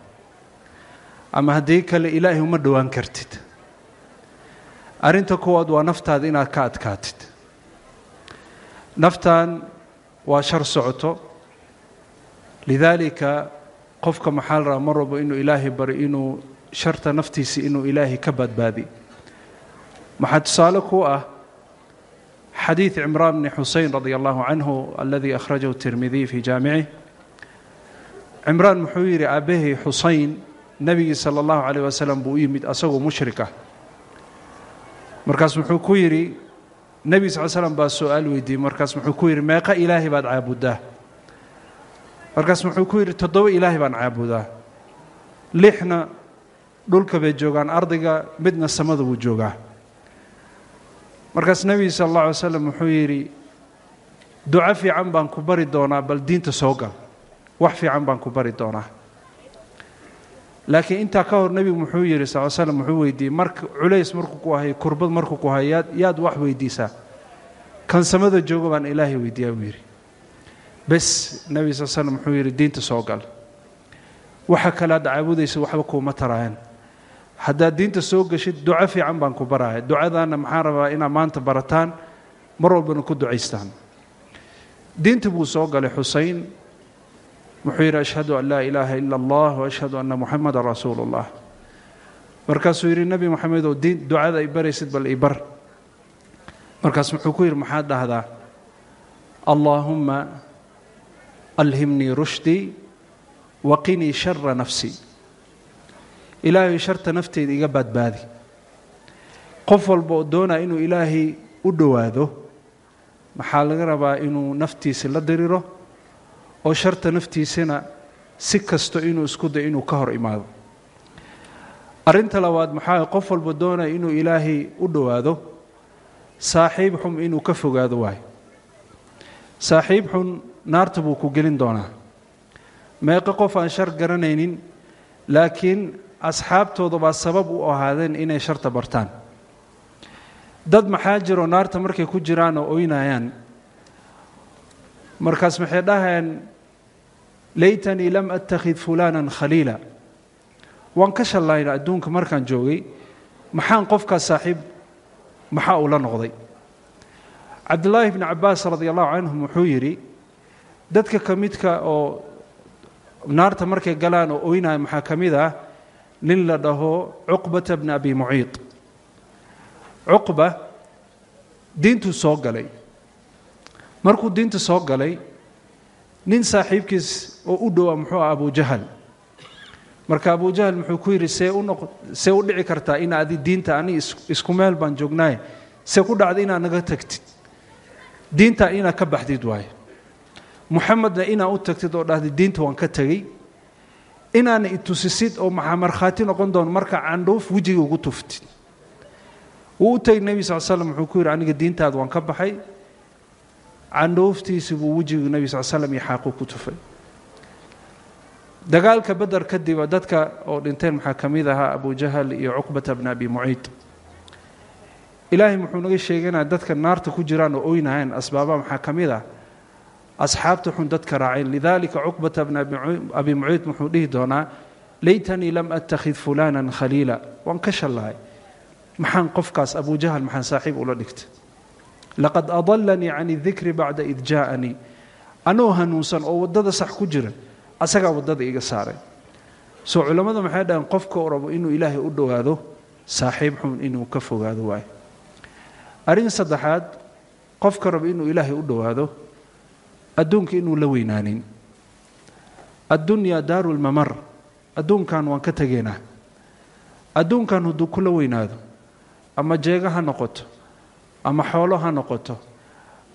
Ama haddii kale ilaahay uma dhowaan kartid. Arrinta koowaad waa naftaada inaad ka adkaatid. Naftan waa shar socoto. Lidaalika qofka maxaa la rabaa mar walba inuu ilaahay baro inuu sharta naftiisa inuu ilaahay ka badbaadi. Maxaa tusaale ku ah xadiid cimraan bni xusein radia allahu canhu aladii akhrajahu tirmidiy fi jaamicih cimraan muxuu yidhi aabbahay xusein nebigii sala allahu calayh wasalam buu u yimid asagoo mushrik ah. Markaas muxuu ku yidhi nebi sal slam baa su'aal weydiiyey markaas muxuu ku yidhi meeqa ilaahay baad caabudaa. Markaas muxuu ku yidhi toddoba ilaahay baan caabudaa. Lixna dhulka bay joogaan ardayga midna samada wuu joogaa. Markaas nebiga sal alla alay slam wuxuu yidhi duco fiican baan ku bari doonaa bal diinta soo gal. Wax fiican baan ku bari doonaa laakiin intaa ka hor nebigu muxuu yidhi sal l slam wuxuu weydiiyey marka culays markuu ku hayo kurbad markuu ku hayo yaad wax weydiisaa. Kan samada jooga baan ilaahay weydiiyaa buu yidhi. Bes nebiga sal slam wuxuu yidhi diinta soo gal. Waxa kale aad caabudaysa waxba kuuma taraayaan haddaad diinta soo geshid duco fiican baan ku baraya ducadaana maxaan rabaa inaad maanta barataan mar walbana ku ducaystaan. Diinta buu soo galay xusein wuxuu yidhi ashhadu an laa ilaaha ila allah waashhadu anna muxamadan rasuulu ullah markaasuu yidhi nebi moxamedow diin ducada ay baraysid bal ibar markaas muxuu ku yidhi maxaad dhahdaa allaahumma alhimnii rushdii waqinii shara nafsii ilaahay sharta nafteyda iga baadbaadi qof walba oo doonaya inuu ilaahay u dhowaado maxaa laga rabaa inuu naftiisa la diriro oo sharta naftiisana si kasto inuu isku dayo inuu ka hor imaado. Arrinta labaad maxaa qof walba doonaya inuu ilaahay u dhowaado? Saaxiib xun inuu ka fogaado waayo. Saaxiib xun naarta buu ku gelin doonaa. Meeqo qof aan shar garanaynin laakiin asxaabtooda baa sabab u ahaadeen inay sharta bartaan. Dad maxaa jiro naarta markay ku jiraan oo oynayaan markaas maxay dhahayaan laytanii lam attakhid fulaanan khaliila. Waan ka shallayna adduunka markaan joogay maxaan qofkaas saaxiib maxaa uu la noqday? Cabdullaahi bni cabbaas radia allahu canhum wuxuu yidhi dadka ka midka oo naarta markay galaan oo oynaya maxaa ka mid ah? Nin la dhaho cuqbata bni abi muciid. Cuqba diintuu soo galay markuu diinta soo galay nin saaxiibkiis oo u dhowa muxuu ah abu jahal. Marka abu jahal muxuu ku yidhi see u noq see u dhici kartaa in adi diinta ani isku meel baan joognaaye see ku dhacda inaad naga tagtid. Diinta inaad ka baxdid waaye. Muxamedna inaad u tagtid oo dhahdi diinta waan ka tegey. Inaana itusisid oo maxaa markhaati noqon doono marka candhuuf wejiga ugu tuftid. Wuu u tegey nebi sal slam wuxuu ku yidhi aniga diintaada waan ka baxay candhuuftiisi buu wejigu nebi sal slam iyo xaaqu ku tufay. Dagaalka beder kadiba dadka oo dhinteen maxaa ka mid ahaa abu jahal iyo cuqbata bni abi muciid. Ilaahay muxuu naga sheeganaya dadka naarta ku jiraan oo oynayaan asbaabaha maxaa ka mid ah? Asxaabta xun dadka raaceen. Lidalika cuqbata bni abi muciid muxuu dhihi doonaa laytanii lam attakhid fulaanan khaliila. Waan ka shallahay maxaan qofkaas abu jahal maxaan saaxiib ula dhigta laqad adalanii can idikri bacda id jaaanii anoo hanuunsan oo waddada sax ku jira asagaa waddada iga saaray soo culammada maxay dhahaan qofka u rabo inuu ilaahay u dhowaado saaxiib xun inuu ka fogaado waayo arrin saddexaad qofka rabo inuu ilaahay u dhowaado adduunka inuu la weynaanin addunyaa daaru lmamar adduunkan waan ka tegaynaa adduunkan hadduu kula weynaado ama jeego ha noqoto ama xoolo ha noqoto.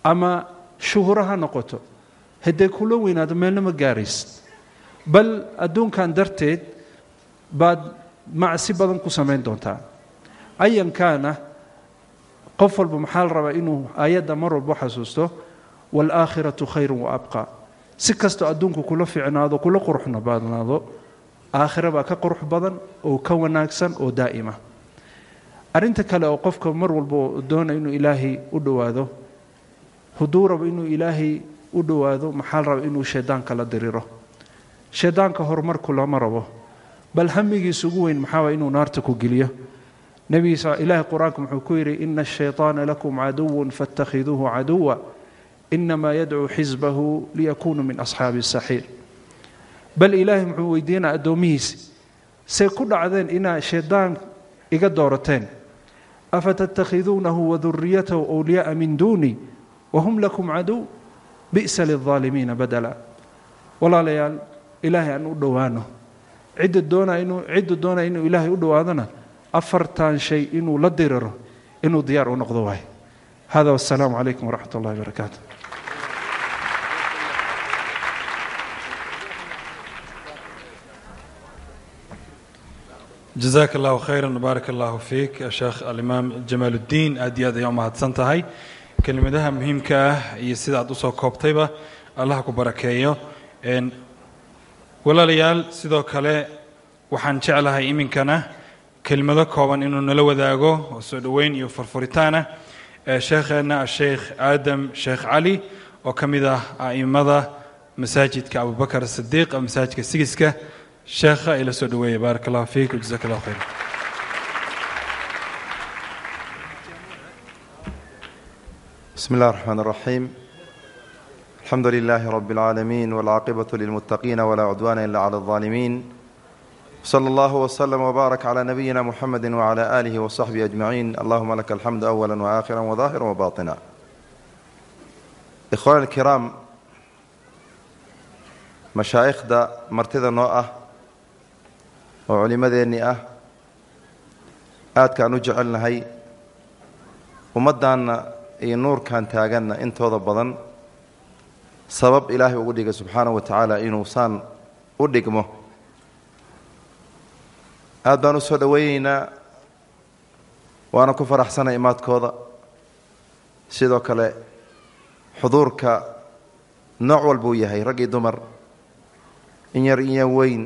Ama shuhuro ha noqoto. Haddee kula weynaado meelna ma gaaraysid. Bal adduunkan darteed baad macsi badan ku samayn doontaa ayan kaana qof walba maxaa la rabaa inuu aayadda mar walba xasuusto waalaakhiratu khayrun wa abqa. Si kastoo adduunku kula fiicnaado kula quruxna badnaado aakhira baa ka qurux badan oo ka wanaagsan oo daa'ima arrinta kale oo qofka mar walba doona inuu ilaahay u dhowaado hadduu rabo inuu ilaahay u dhowaado maxaa la raba inuu shayddaanka la diriro shayddaanka horumarku lama rabo bal hamigiisa ugu weyn maxaa waa inuu naarta ku geliyo nebigiisa ilaahay qur-aanka muxuu ku yidhi ina ashayطaana lakum caduwun faاtakhiduuhu caduwa inamaa yadcuu xisbahu liyakunuu min asxaabi الsaxiir bal ilaahay muxuu weydiinaa addoomihiisi say ku dhacdeen inaa shaydaan iga doorateen afatattakhiduunahu waduriyatahu wliyaءa min duuni wahum lakum caduw bi'sa lilظaalimiina badala walaalayaal ilaahay aan u dhowaano cidda doonaa inuu cidda doonaya inuu ilaahay u dhowaadona afartan shay inuu la diriro inuu diyaar u noqdo waaye hada wasalaamu calaykum waraxmat ullahi barakaatu jazaaka allahu khayran baarak allahu fiik sheekh alimaam jamaaludiin aad iyo aad ayaa u mahadsan tahay. Kelimadaha muhiimka ah iyo sida aad u soo koobtayba allah ku barakeeyo. Walaalayaal sidoo kale waxaan jeclahay iminkana kelimado kooban inuu nala wadaago oo soo dhoweyn iyo furfuritaan ah sheekheenna asheykh aadam sheekh cali oo ka mid ah a'immada masaajidka abubakar sidiiq masaajidka sigiska sheekha ila soo dhoweeya baarak allahu fiik wajazak allahu khayr بسم الله الرحمن الرحيم الحمد لله رب العالمين والعاقبة للمتقين ولا عدوان إلا على الظالمين صلى الله وسلم وبارك على نبينا محمد وعلى آله وصحبه أجمعين اللهم لك الحمد أولا وآخرا وظاهرا وباطنا إخوان الكرام مشايخda martida noo ah oo culimmadeennii ah aadkaan u jecelnahay ummaddaanna iyo nuurkan taaganna intooda badan sabab ilaahay ugu dhigay subxaanahu wa tacaala inuu saan u dhigmo. Aad baan u soo dhoweyneynaa waana ku faraxsanay imaadkooda. Sidoo kale xuduurka nooc walbuu yahay rag iyo dumar in yar iyo weyn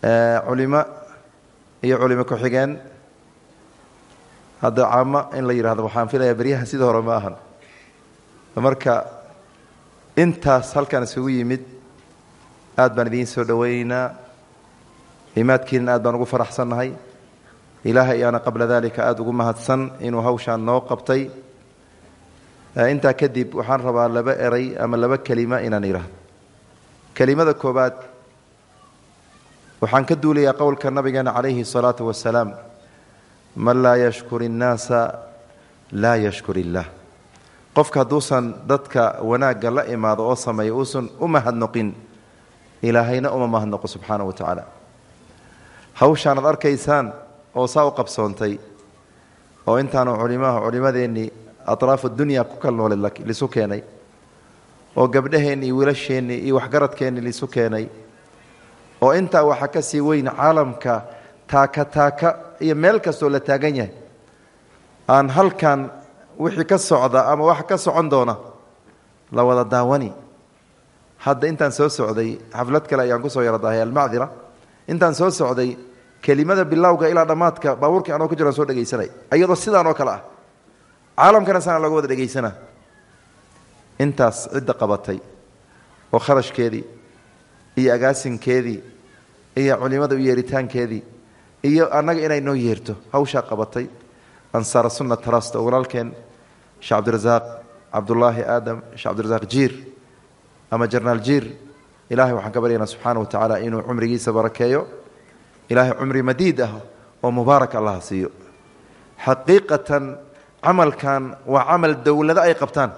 culimo iyo culimo ku-xigeen hadda caamo in la yidhahdo waxaan filayaa beryaha sidii hore ma ahan. Marka intaas halkan isugu yimid aad baan idiin soo dhoweyneynaa imaadkiina aad baan ugu faraxsannahay. Ilaahay ayaana qabla dalika aada ugu mahadsan inuu hawshaan noo qabtay. Intaa kadib waxaan rabaa laba eray ama laba kelima inaan idhaahdo kelimada koobaad waxaan ka duulayaa qowlka nabigeena calayhi salaatu wasalaam man laa yashkur innaasa laa yashkur illah. Qofka hadduusan dadka wanaagga la imaado oo sameeya uusan u mahadnoqin ilaahayna uma mahadnoqo subxaana wa tacaala. Hawshaanaad arkaysaan oo saa u qabsoontay oo intaanu culimaaha culimmadeennii atraafu dunyaa ku kal noole lisu keenay oo gabdhaheennii iyo wiilasheennii iyo waxgaradkeennii lisu keenay oo intaa waxaa ka sii weyn caalamka taaka taaka iyo meel kastoo la taagan yahay. Aan halkan wixii ka socda ama wax ka socon doona la wada daawani. Hadda intaan soo socday xaflad kale ayaan ku soo yara dahay almacdira intaan soo socday kelimada bilowga ilaa dhammaadka baabuurkii anoo ku jiraan soo dhegaysanay. Iyadoo sidaan oo kale ah. Caalamkana saana looga wada dhegaysana intaas cidda qabatay oo kharashkeedii iyo agaasinkeedii iyo culimada u yeeritaankeedii iyo annaga inay noo yeerto hawshaa qabatay ansaara sunna trust oo walaalkeen sheekh cabdirasaaq cabdulaahi aadam sheekh cabdirasaaq jiir ama jarnaal jiir ilahay waxaan ka baryaynaa subxaana wa tacaala inuu cumrigiisa barakeeyo ilaahay cumri madiid ah oo mubaarak allaha siiyo. Xaqiiqatan camalkan waa camal dowlado ay qabtaan.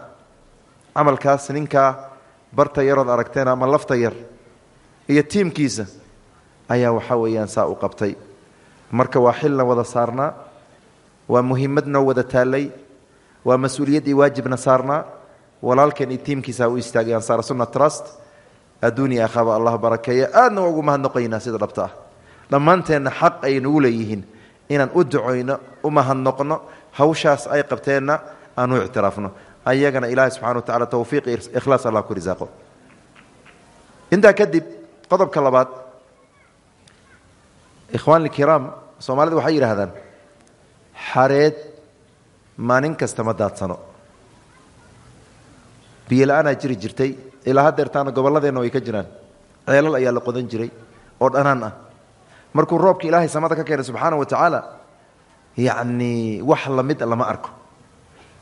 Camalkaas ninkaa barta yarood aragteen ama lafta yar iyo tiimkiisa ayaa waxaa weeyaan saa u qabtay. Marka waa xilna wada saarnaa waa muhiimad noo wada taallay waa mas'uuliyad iyo waajibna saarnaa. Walaalkeen iyo tiimkiisa u istaagay ansaar sunna trust adduuniya akhaba allah barakeeya aadna waa ugu mahadnoqaynaa sida dhabta ah. Dhammaanteenna xaq ay nagu leeyihiin. Inaan u ducoyno u mahadnoqno hawshaas ay qabteenna aan u ictiraafno. Ayagana ilaahay subxana wa tacala towfiiq ikhlaas allah ku risaaqo. Intaa kadib qodobka labaad ikhwaan ilkiraam soomaalidu waxay yidhaahdaan xareed maalin kasta ma daadsano. Biyo la'aanaa jiri jirtay ilaa haddeertaana gobolladeenna way ka jiraan. Ceelal ayaa la qodan jiray oo dhanaan ah. Markuu roobka ilaahay samada ka keenay subxaana wa tacaala yacnii wax la mid lama arko.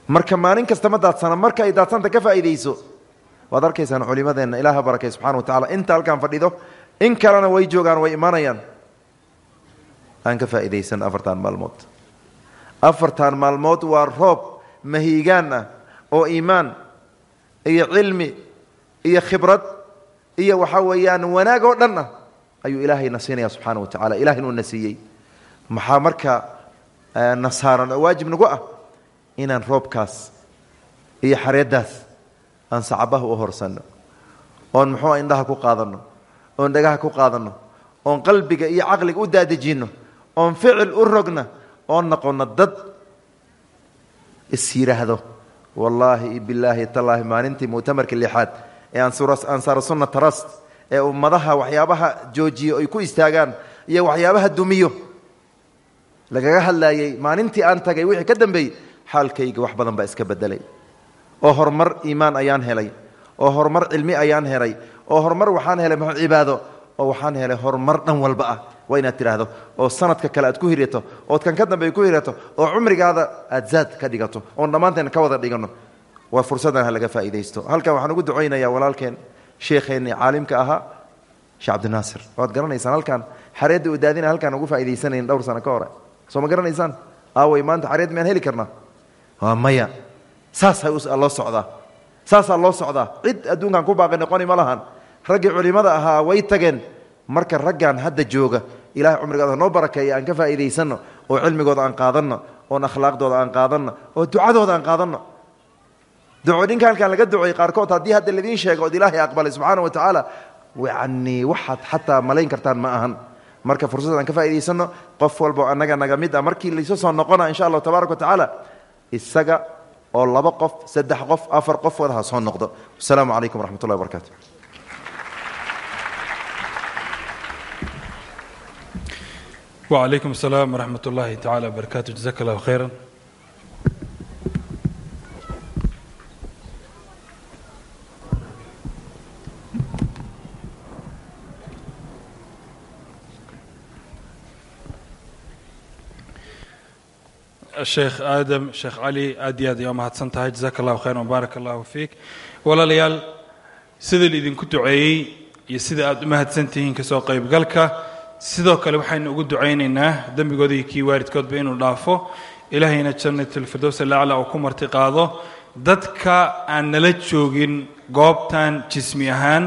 Marka maalin kasta ma daadsana marka ay daadsanta ka faa'iidayso waad arkaysaan culimadeenna ilaah barakay subxana wa tacala inta halkaan fadhido in kalena way joogaan way imaanayaan aan ka faa'iidaysan afartan maalmood. Afartan maalmood waa roob mahiigaan ah oo iimaan iyo cilmi iyo khibrad iyo waxaa weeyaan wanaag oo dhan ah ayuu ilaahayna siinaya subxaana wa tacala ilahay inuu na siiyey. Maxaa marka na saaran oo waajib nagu ah inaan roobkaas iyo xareeddaas aan sacabaha u horsanno oon muxuua indhaha ku qaadanno oon dhagaha ku qaadanno oon qalbiga iyo caqliga u daadejinno oon ficil u rogna oon noqonno dad is yidhaahdo wallaahi bilaahi tallaahi maalintii mu'tamarka lixaad ee ansaar sunna trust ee ummadaha waxyaabaha joojiyo ay ku istaagaan iyo waxyaabaha dumiyo lagaga hadlaayey maalintii aan tagay wixii ka dambeeyey xaalkayga wax badan baa iska bedelay oo horumar iimaan ayaan helay oo horumar cilmi ayaan helay oo horumar waxaan helay mxu cibaado oo waxaan helay horumar dhan walba ah. Waa inaad tidhaahdo oo sanadka kale aad ku hiryato ood kan ka dambeey ku hiryato oo cumrigaada aad zaad ka dhigato oon dhammaanteen ka wada dhiganno waa fursaddan ha laga faa'iidaysto. Halkan waxaan ugu ducaynayaa walaalkeen sheekheenni caalimka ahaa sheekh cabdinaasir waad garanaysaan halkaan xareedda u daadina halkaan ugu faa'idaysanayn dhowr sano ka hore. Soo ma garanaysaan? Aaway maanta xareed miyaan heli karnaa? Waa maya saasaa loo socdaa. Saasaa loo socdaa. Cid adduunkan ku baaqi noqoni ma lahan. Raggii culimmada ahaa way tageen. Marka raggan hadda jooga ilahay cumrigooda noo barakeeya aan ka faa'iidaysanno oo cilmigooda aan qaadanno oon akhlaaqdooda aan qaadanno oo ducadooda aan qaadanno. Ducooyinka halkaan laga duceeyey qaarkood haddii hadda laidiin sheego ood ilaahay aqbalay subxaana wa tacaala yacni waxaad xataa malayn kartaan ma ahan. Marka fursad aan ka faa'iidaysanno qof walbo annaga naga mid ah markii laysu soo noqona insha allahu tabaaraka wa tacaala isaga oo laba qof saddex qof afar qof wadaha soo noqdo. Asalaamu calaykum waraxmat ullahi wacalaykum asalaam waraxmat ullaahi wabarakaatu jazaak allah khayra sheekh aadam sheekh cali aad iyo aad ayaa umahadsan tahay jazaaka allahu khayran wbaarak allahu fiik. Walaalayaal sida laidinku duceeyey iyo sida aad umahadsan tihiin ka soo qaybgalka sidoo kale waxaynu ugu ducaynaynaa dembigooda iyo kii waalidkoodba inuu dhaafo. Ilaahayna jannatulfirdows alacla oo ku marti qaado dadka aan nala joogin goobtan jismi ahaan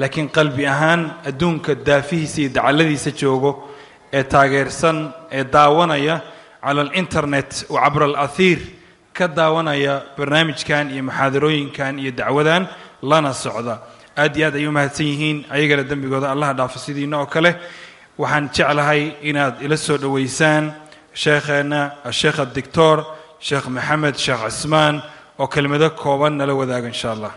laakiin qalbi ahaan adduunka daafihiisa iyo dacalladiisa joogo ee taageersan ee daawanaya cala alinternet wa cabra alaahiir ka daawanaya barnaamijkan iyo muxaadarooyinkan iyo dacwadan lana socda. Aad iyo aad ay u mahadsan yihiin ayagana dembigooda allaha dhaafo sidiina oo kale. Waxaan jeclahay inaad ila soo dhowaysaan sheekheenna asheekh adictor sheekh maxamed sheekh cismaan oo kelmado kooban nala wadaaga insha allah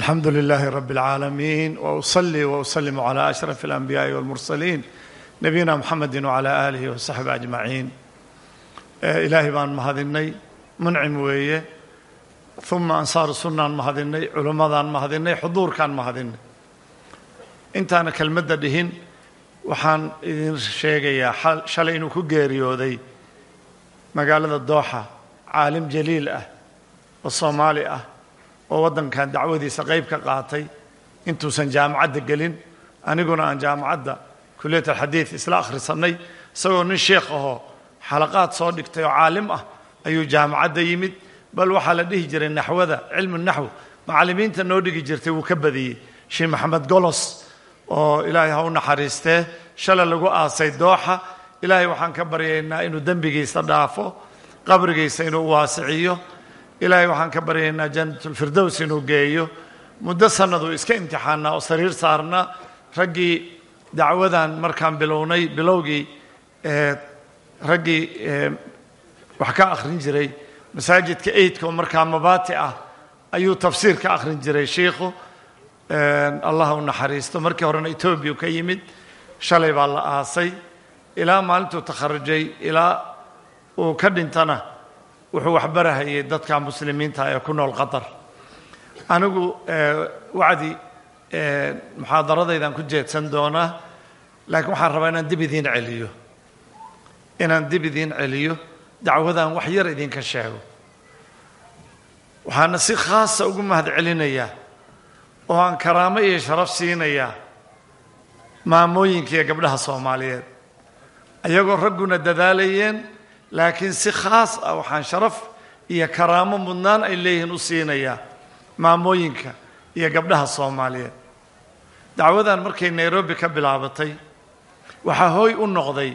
الحمد لله رب العالمين واصلي واسلم على اشرف الانبياء والمرسلين نبينا محمد وعلى اله وصحبه اجمعين ilaahay baan mahadinay muncim weeye uma ansaaru sunnaan mahadinay culimmadaan mahadinay xuduurkaan mahadinay intaana kelmadda dhihin waxaan idin sheegayaa shalay inuu ku geeriyooday magaalada dooxa caalim jaliil ah oo soomaali ah oo waddankan dacwadiisa qayb ka qaatay intuusan jaamacadda gelin. Aniguna aan jaamacadda kuliyat alxadiid isla akhrisannay isagoo nin sheekh ahoo xalaqaad soo dhigtay oo caalim ah ayuu jaamacadda yimid. Bal waxaa la dhihi jiray naxwada cilmu naxw macallimiinta noo dhigi jirtay wuu ka badiyey. Sheekh maxamed golos oo ilaahay ha u naxariistee shalay lagu aasay dooxa. Ilaahay waxaan ka baryaynaa inuu dembigiisa dhaafo qabrigiisa inuu waasiciyo ilaahay waxaan ka baryaynaa jannatulfirdows inuu geeyo. Muddo sannaduu iska imtixaanaa oo sariir saarnaa raggii dacwadan markaan bilownay bilowgii raggii wax ka akhrin jiray masaajidka eidka oo markaa mabaati ah ayuu tafsiir ka akhrin jiray shiikhu. Allah u naxariisto. Markii horena etoobiya ka yimid shalay baa la aasay. Ilaa maalintuu takharujay ilaa uu ka dhintana wuxuu waxbarahayay dadka muslimiinta ee ku nool qatar. Anigu wacdi muxaadaradaydan ku jeedsan doonaa laakiin waxaan rabaa inaan dib idiin celiyo. Inaan dib idiin celiyo dacwadan wax yar idinka sheego. Waxaana si khaasa ugu mahad celinayaa oo aan karaamo iyo sharaf siinayaa maamooyinka gabdhaha soomaaliyeed. Ayagoo ragguna dadaalayeen laakiin si khaas ah waxaan sharaf iyo karaamo mudnaan ay leeyihiin u siinayaa maamooyinka iyo gabdhaha soomaaliyeed. Dacwadan markay nairobi ka bilaabatay waxaa hooy u noqday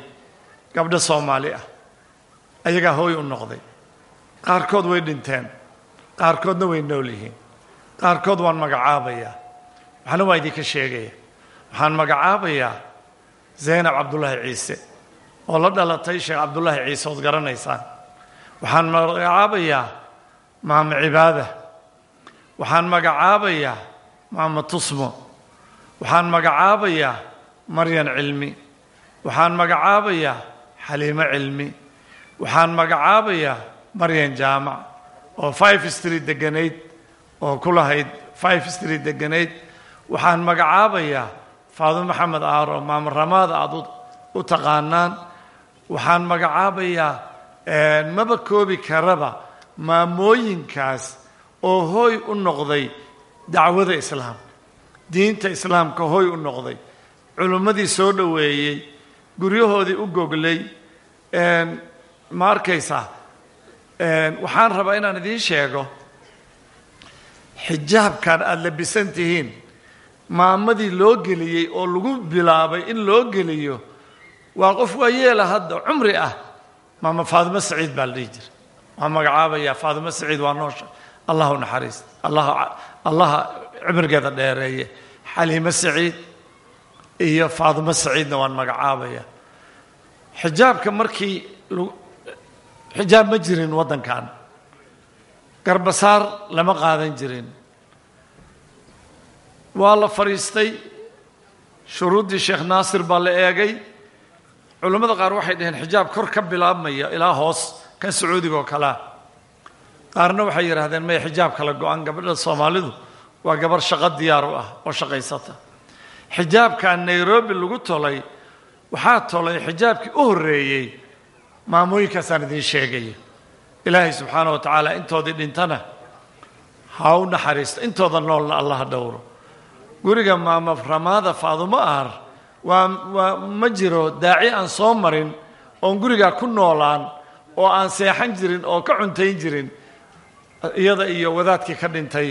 gabdho soomaali ah. Ayagaa hooy u noqday. Qaarkood way dhinteen qaarkoodna way nool yihiin qaarkood waan magacaabayaa. Waxna waa idinka sheegaya waxaan magacaabayaa zaynab cabdullaahi ciise oo la dhalatay sheekh cabdullaahi ciise ood garanaysaan. Waxaan magacaabayaa maamo cibaada. Waxaan magacaabayaa maamo tusmo waxaan magacaabayaa maryan cilmi. Waxaan magacaabayaa xaliimo cilmi. Waxaan magacaabayaa maryan jaamac oo five street deganayd oo ku lahayd five street deganayd. Waxaan magacaabayaa faado maxamed aaro maamo ramaada aada u taqaanaan waxaan magacaabayaa maba koobi karaba maamooyinkaas oo hooy u noqday dacwada islaam. Diinta islaamka hooy u noqday. Culimmadii soo dhoweeyey guryahoodii u goglay ma arkaysaa? Waxaan rabaa inaan idiin sheego xijaabkan aada labisan tihiin maamadii loo geliyey oo lagu bilaabay in loo geliyo waa qof waa yeela hadda cumri ah. Maama faadimo saciid baa la dhihi jira waan faadimo saciid waa noosha. Allah u naxariist allah allaha cumrigeeda dheereeye. Xaliimo saciid iyo faadimo saciidna waan magacaabaya. Xijaabka markii xijaab ma jirin waddankan garbasaar lama qaadan jirin. Waa la fadhiistay. Shuruuddii sheekh naasir baa la eegay culammada qaar waxay dhaheen xijaab kor ka bilaabmaya ilaa hoos kan sacuudiga oo kalea qaarna waxay yidhaahdeen maya xijaab kala go-an gabadha soomaalidu? Waa gabar shaqo diyaar u ah oo shaqaysata. Xijaabkan nairobi lagu tolay waxaa tolay xijaabkii u horreeyey maamooyinkaasaan idiin sheegaya ilaahay subxaana wa tacaala intoodii dhintana ha u naxariisto intooda noolna allaha dhowro. Guriga maama ramaada faadumo ahar waa waa ma jiro daaci aan soo marin oon gurigaa ku noolaan oo aan seexan jirin oo ka cuntayn jirin iyada iyo wadaadkii ka dhintay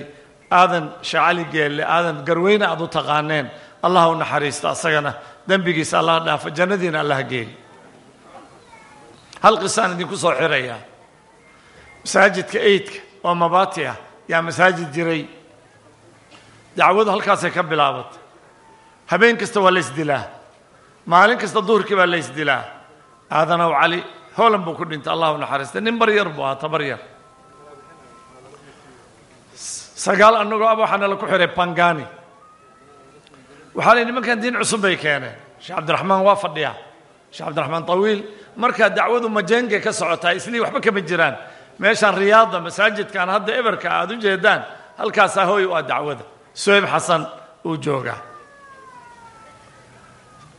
aadan shacali geelle aadan garweyne aad u taqaaneen. Allah u naxariisto asagana dembigiisa allah dhaafo jannadiina allah geeli. Hal qisaan idinku soo xirayaa masaajidka eidka oo mabaati ah yaa masaajid jiray. Dacwadu halkaasay ka bilaabatay habeen kasta waa la isdilaa maalin kasta duhurkii baa la isdilaa aadanow cali hoolan buu ku dhintay allah u naxariistay nin baryar buu ahaa tabaryar sagaal annagoo aba waxaa nala ku xihay bangani waxaa la nimankan diin cusub bay keeneen. Sheekh cabdiraxmaan waa fadhiya sheekh cabdiraxmaan tawiil markaa dacwadu majenge ka socotaa islii waxba kama jiraan. Meeshaan riyaada masaajidkan hadda eberka aad u jeedaan halkaasaa hooy u ah dacwada. Suhayb xasan uu joogaa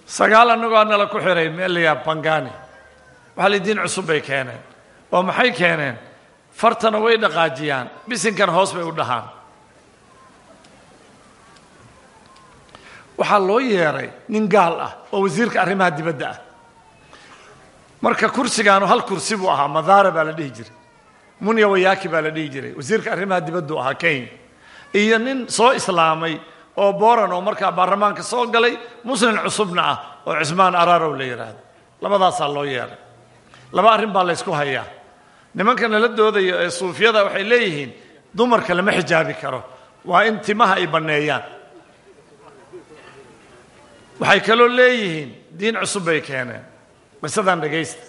sagaal annagoo nala ku xihay meel la waxaa la diin cusub bay keeneen. Oo maxay keeneen? Fartana way dhaqaajiyaan. Bisinkana hoos bay u dhahaan. Waxaa loo yeeray nin gaal ah oo wasiirka arrimaha dibadda ah. Marka kursigaanu hal kursi buu ahaa madaara baa la dhihi jiray. Munya wayaaki baa la dhihi jiray. Wasiirka arrimaha dibadduu ahaa kenya iyo nin soo islaamay oo boran oo markaa baarlamaanka soo galay muslim cusubna ah oo cismaan ararow la yidhaahdo labadaasaa loo yeeray laba arrin baa laysku hayaa. Nimanka nala doodayo ee suufiyada waxay leeyihiin dumarka lama xijaabi karo. Waa in timaha ay banneeyaan. Waxay kaloo leeyihiin diin cusub bay keeneen. Qisadan dhegaysta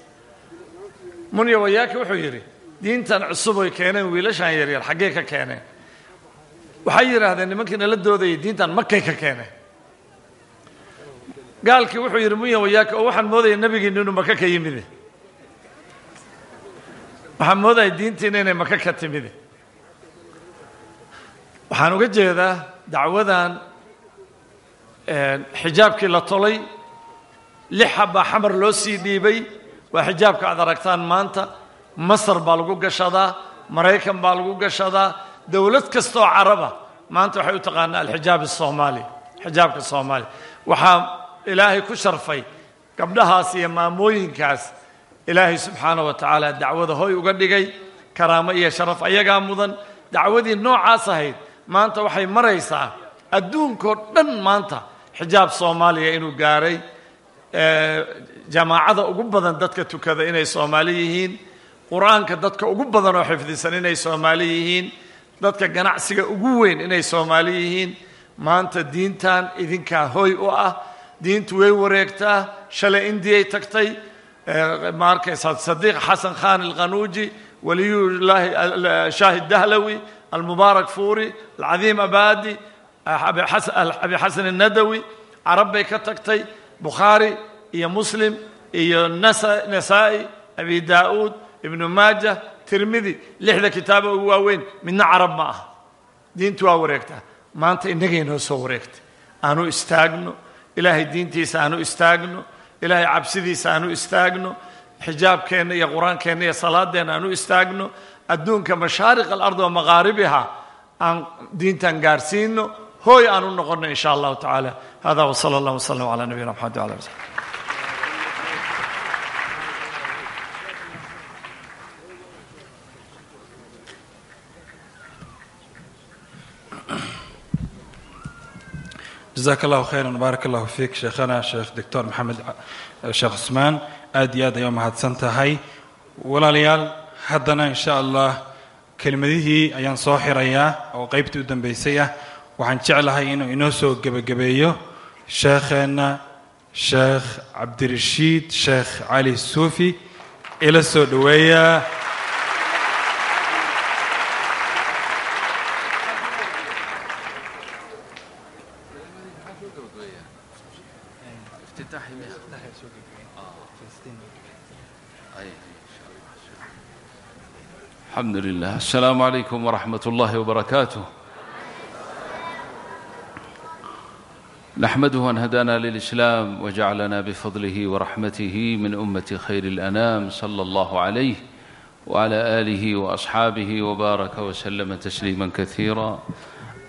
munya wayaaki wuxuu yidhi diintan cusub oy keeneen wiilashan yaryar xaggee ka keeneen waxay yidhaahdeen nimankii nala doodayay diintan makay ka keeneen gaalkii wuxuu yidhi munya wayaaki oo waxaan moodaya nebigiinni inuu maka ka yimide. Waxaan moodaya diintiina inay maka ka timide. Waxaan uga jeedaa dacwadan xijaabkii la tolay. Lix habbaa xamar loo sii dhiibay. Waa xijaabka aad aragtaan maanta. Masar baa lagu gashadaa maraykan baa lagu gashadaa dowlad kastaoo caraba maanta waxay u taqaanaa alxijaab asoomaali xijaabka soomaaliya waxaa ilaahay ku sharfay gabdhahaas iyo maamooyinkaas. Ilaahay subxaana wa tacaala dacwada hoy uga dhigay karaamo iyo sharaf ayagaa mudan. Dacwadii noocaas ahayd maanta waxay maraysaa adduunkoo dhan maanta xijaab soomaaliya inuu gaaray. Jamaacada ugu badan dadka tukada inay soomaali yihiin. Qur'aanka dadka ugu badan oo xifdisan inay soomaali yihiin dadka ganacsiga ugu weyn inay soomaali yihiin. Maanta diintan idinkaa hoy u ah. Diintu way wareegtaa shalay indiyay tagtay. Ma arkaysaa sadiiq xasan khan alqanuuji waliyullaahi shaahid dahlawi almubaarak fuuri alcadiim abadi abi xasan الnadawi carab bay ka tagtay. Bukhaari iyo muslim iyo nasaa-i abi daa'uud ibnu maaja tirmidi lixda kitaaba ugu waaweyn midna carab ma ah diintu waa wareegtaa maanta innagay noo soo wareegtay. Aanu istaagno. Ilaahay diintiisa aanu istaagno. Ilaahay cabsidiisa aanu istaagno. Xijaabkeenna iyo qur'aankeenna iyo salaadeenna aanu istaagno. Adduunka mashaariq alard wa maqaaribiha aan diintan gaarsiino hooy aan u noqono in sha allahu tacaala hada wsala allah wslam calaa nabiyina maxamed wala jazaak allahu khayran baarak allahu fiik sheekhana sheekh doctor maxamed sheekh cusmaan aad iyo aad ayaa mahadsan tahay. Walaalayaal haddana in sha allah kelimadihii ayaan soo xirayaa oo qaybtii u dambeysay ah waxaan jeclahay inuu inoo soo gebagabeeyo. Sheekheenna sheekh cabdirashiid sheekh cali suufi ila soo dhoweeya alxamdu lilah asalaamu calaykum waraxmat ullahi wbarakaatuh naxmaduhu an hadaana lilislaam wajacalana bifadlihi waraxmatihi min ummati khayr اlanaam sala allahu calayh wcala aalihi waasxaabihi wbaaraka waslama tasliima kaiira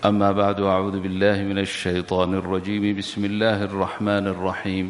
ama bacdu acuudu biاllahi min alshayطaan اlrajim bismi اllahi اlraxman اlraxim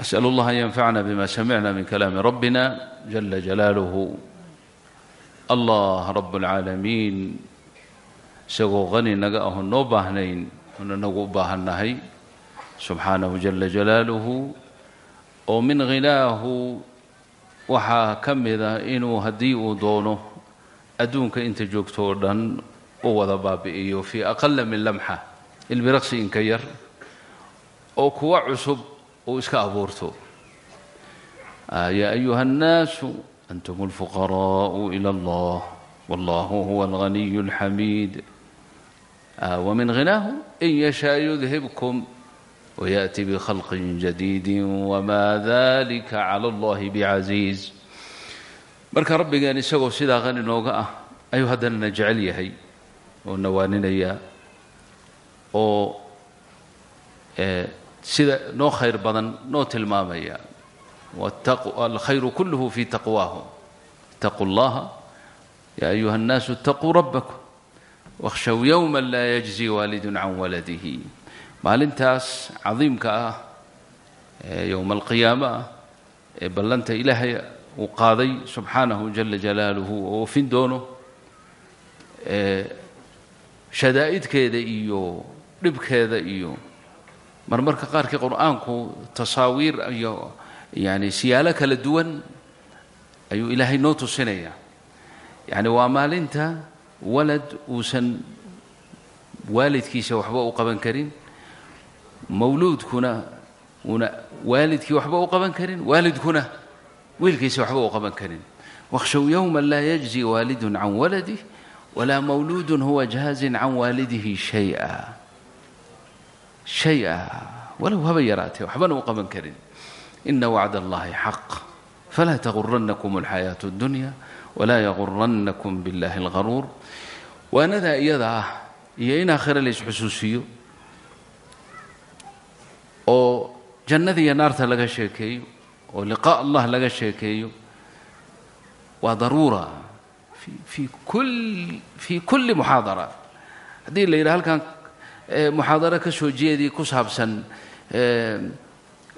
أسأل الله أن ينفعنا بما سمعنا من كلام ربنا جل جلاله الله رب العالمين isagoo qani naga aho noo baahnayn una nagu u baahannahay subxaanahu jala jalaaluhu oo min ghinaahu waxaa ka mida inuu haddii uu doono adduunka inta joogto oo dhan u wada baabi'iyo fii aqala min lamxa ilbiraqsi inka yar oo kuwa cusub uu iska abuurto yaa ayuha annaasu antum alfuqaraa'u ila allah wallahu huwa alghaniyu alxamiid ومن غناه إن يشاء يذهبكم ويأتي بخلق جديد وما ذلك على الله بعزيز marka rabbigaan isagoo sidaa qani nooga ah ayuu haddana na jecel yahay oo nawaaninayaa oo sida noo khayr badan noo tilmaamaya. Alkhayru kulluhu fi taqwaahum itaquu llaha ya ayuha اnnaasu itaquu rabbakum. Wakhshaw yowma laa yajzi waalidun can waladihi. Maalintaas cadiimka ah ee yowma alqiyaamo ah ee ballanta ilaahay uu qaaday subxaanahu jala jalaaluhu oo oofin doono shadaa'idkeeda iyo dhibkeeda iyo marmarka qaarkii qur'aanku tasaawiir iyo yani siyaalo kala duwan ayuu ilaahay noo tusinaya yani waa maalinta walad uusan waalidkiisa waxba u qaban karin mawluudkuna una waalidkii waxba u qaban karin waalidkuna wiilkiisa waxba u qaban karin. Wakhshow yowma laa yajzi waalidun can waladih walaa mawluudun huwa jaazin can waalidihi shaya shaya walow haba yaraatee waxbana u qaban karin ina wacd allahi xaq falaa taguranakum alxayaaةu اddunya walaa yaguranakum biاllahi اlgaruur waanadaa iyada ah iyo in aakhira la isxusuusiyo oo jannada iyo naarta laga sheekeeyo oo liqaa allah laga sheekeeyo waa daruura fi kul fii kulli muxaadara haddii la yidhaha halkan muxaadaro ka soo jeedii ku saabsan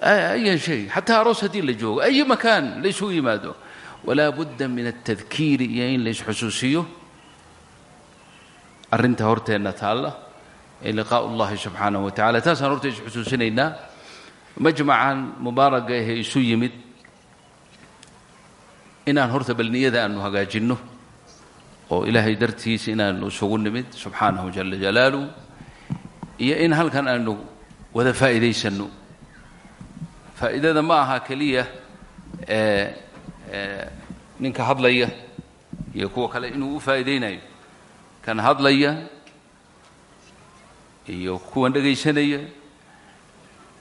aya shay xataa aroos haddii la joogo ayi makaan la yimaado walaa budda min altadkiiri iyo in la isxusuusiyo. Arrinta horteenna taalla ee liqaa'u ullahi subxaanahu wa taasaan horta isxusuusinaynaa. Majmacan mubaaraga ahee isu yimid inaan horta bal niyada aanu hagaajinno oo ilaahay dartiis inaanu isugu nimid subxaanahu jala jalaaluh iyo in halkan aanu wada faa'iidaysanno faa'iidada ma aha keliya ninka hadlaya iyo kuwa kale inuu u faa'iidaynayo kan hadlaya iyo kuwan dhegaysanaya.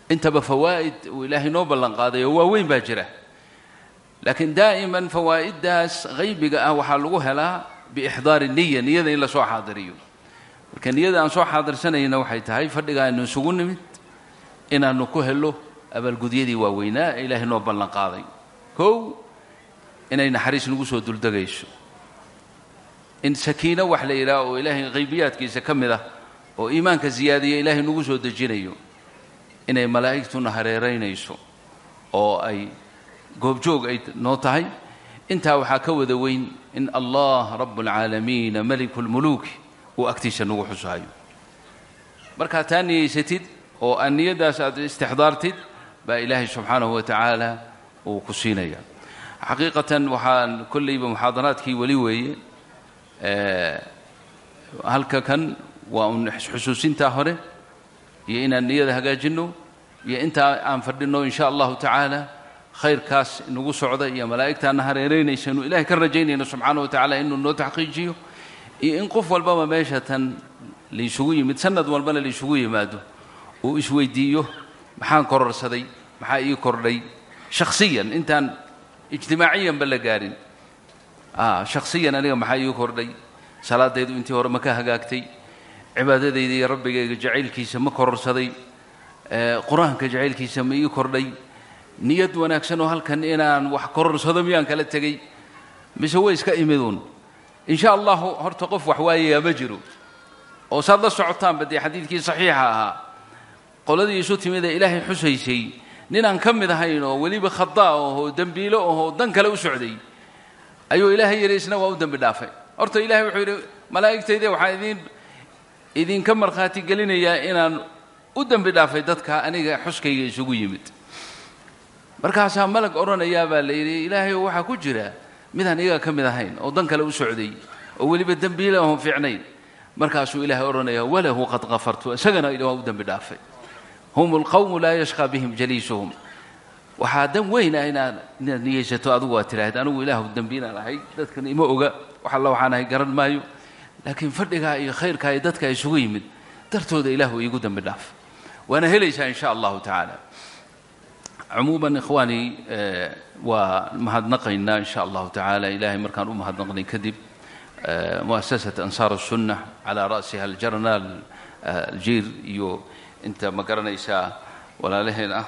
Intaba fawaa'id uu ilaahay noo ballan qaaday oo waaweyn baa jira. Laakiin daa'iman fawaa'iddaas haybiga ah waxaa lagu helaa biixdaari niya niyada in la soo xaadiriyo marka niyada aan soo xaadirsanayna waxay tahay fadhiga aynu isugu nimid inaannu ku helo abaalgudyadii waaweynaa ee ilaahay noo ballan qaaday kow inay naxariis nagu soo duldegayso in sakiino wax la yidhaah oo ilaahay qaybiyaadkiisa ka mid ah oo iimaanka siyaadiya ilaahay nagu soo dejinayo inay malaa'igtuna hareeraynayso oo ay goobjoog ay noo tahay. Intaa waxaa ka wada weyn in allah rabb اlcaalamiina meliku uu agtiisa nagu xusayo markaad taa niyaysatid oo aan niyaddaas aad istixdaartid baa ilaahay subxaanahu wa tacaala uu ku siinaya. Xaqiiqatan waxaan kollayba muxaadaraadkii weli weeye halka kan waa un xusuusintaa hore iyo inaan niyada hagaajinno iyo intaa aan fadhinno in sha allahu tacaala khayrkaas inagu socda iyo malaa'igtaana hareeraynaysa inu ilahay ka rajaynayno subxaana wa tacaala inuu noo taxqiijiyo iyo in qof walbaba meesha tan laysugu yimid sanad walbana laysugu yimaado uu isweydiiyo maxaan kororsaday maxaa ii kordhay? Shakhsiyan intaan ijtimaaciyanba la gaarin. Shakhsiyan aniga maxaa ii kordhay? Salaadaydu intii hore ma ka hagaagtay? Cibaadadayda iyo rabbigayga jacaylkiisa ma kororsaday? Qur'aanka jacaylkiisa ma ii kordhay? Niyad wanaagsan oo halkan inaan wax kororsado miyaan kala tegey mise way iska imiduun in sha allahu horta qof wax waayayaa ma jiro. Oo saad la socotaanba dee xadiidkii saxiixa ahaa. Qoladii isu timid ee ilaahay xusaysay ninaan ka mid ahayn oo weliba khadaa ahoo dembiilo ahoo dan kale u socday. Ayuu ilaahay yidhi isna waa u dembi dhaafay. Horta ilahay wuxuu yidhi malaa'igtayde waxaan idin idinka markhaati gelinayaa inaan u dembi dhaafay dadka aniga xuskayga isugu yimid. Markaasaa malag odhanayaa baa la waxaa ku jira midaan iyaga ka mid ahayn oo dan kale u socday oo weliba dembiila oon fiicnayn. Markaasuu ilaahay odhanayaa walahu qad kafartu isagana waa u dembi dhaafay. Hum lqawmu laa yashqaa bihim jaliisuhum. Waxaa dan weyna inaad inaad niyeysato adigu aad tidhaahda anigu ilaahu dembi inaan ahay dadkan ima oga wax alla waxaan ahay garan maayo. Laakiin fadhigaa iyo khayrkaa iyo dadka isugu yimid dartooda ilaahu iigu dembi dhaaf. Waana helaysaa in allahu tacaala cumuuman ikhwaani waa mahadnaqaynaa in sha allahu tacaala ilaahay markaan u mahadnaqnay kadib muasasat ansaar الsunna calaa ra'siha aljarnaal aljiir iyo inta ma garanaysaa walaalaheen ah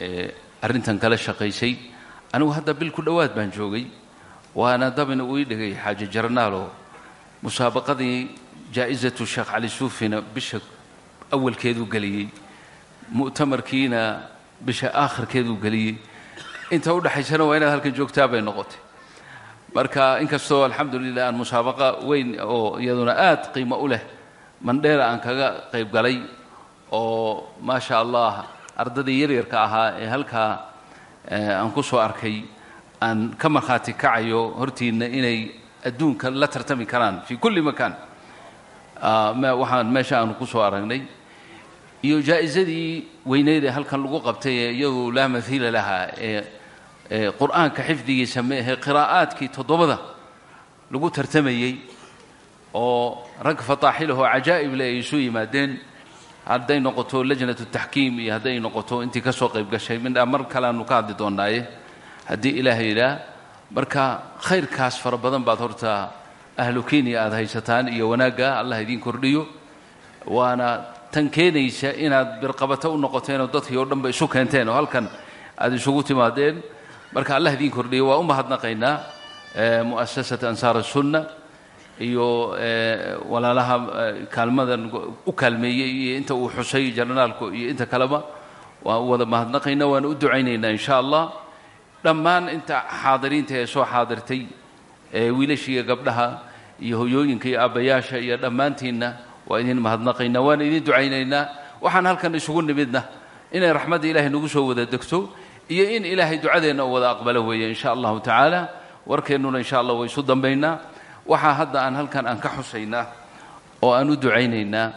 ee arrintan kala shaqaysay anigu hadda bil ku dhowaad baan joogay waana dabina uu ii dhigay xaaje jarnaalo musaabaqadii jaa'izatu sheekh cali suufina bisha awalkeeduu geliyey mu'tamarkiina bisha aakhirkeeduu geliyey. Inta u dhexaysana waa inaad halkan joogtaa bay noqotay. Marka inkastoo alxamdulilah aan musaabaqa weyn oo iyaduna aad qiimo u leh mandheera aan kaga qayb galay oo maa sha allah ardadii yaryarka ahaa ee halkaa aan ku soo arkay aan ka markhaati kacayo hortiinna inay adduunka la tartami karaan fii kulli makaan. Waxaan meesha aanu ku soo aragnay iyo jaa'isadii ee halkan lagu qabtay ee iyadu laa mahiila lahaa ee ee qur'aanka xifdigiisa ma ahe qiraa'aadkii toddobada lagu tartamayey oo rag fataaxilahoo cajaa'ib le ay isu yimaadeen hadday noqoto lajnatu taxkiim iyo hadday noqoto intii ka soo qayb gashay mindhaa mar kaleaanu ka hadli doonaaye haddii ilaahay yidhaah marka khayrkaas fara badan baad horta ahlu kenya aada haysataan iyo wanaagga allah idiin kordhiyo waana tan keenaysa inaad birqabato u noqoteen oo dadkii oo dhanba isu keenteen oo halkan aada isugu timaadeen. Marka allah idiin kordhiyo waa u mahadnaqaynaa mu'asasata ansaar asunna iyo walaalaha kaalmadan u kaalmeeyey iyo inta uu xusay jarnaalku iyo inta kaleba waan u wada mahadnaqaynaa waana u ducaynaynaa in sha allah. Dhammaan inta xaadiriinta ee soo xaadirtay ee wiilashiiyo gabdhaha iyo hoyooyinka iyo aabbayaasha iyo dhammaantiinna waa idin mahadnaqaynaa waana idin ducaynaynaa. Waxaan halkan isugu nimidna inay raxmadda ilaahay nagu soo wada degto iyo in ilaahay ducadeenna u wada aqbalo weeye in sha allahu tacaala. Warkeennuna insha allah way isu dambaynaa. Waxaa hadda aan halkan aan ka xusaynaa oo aan u ducaynaynaa.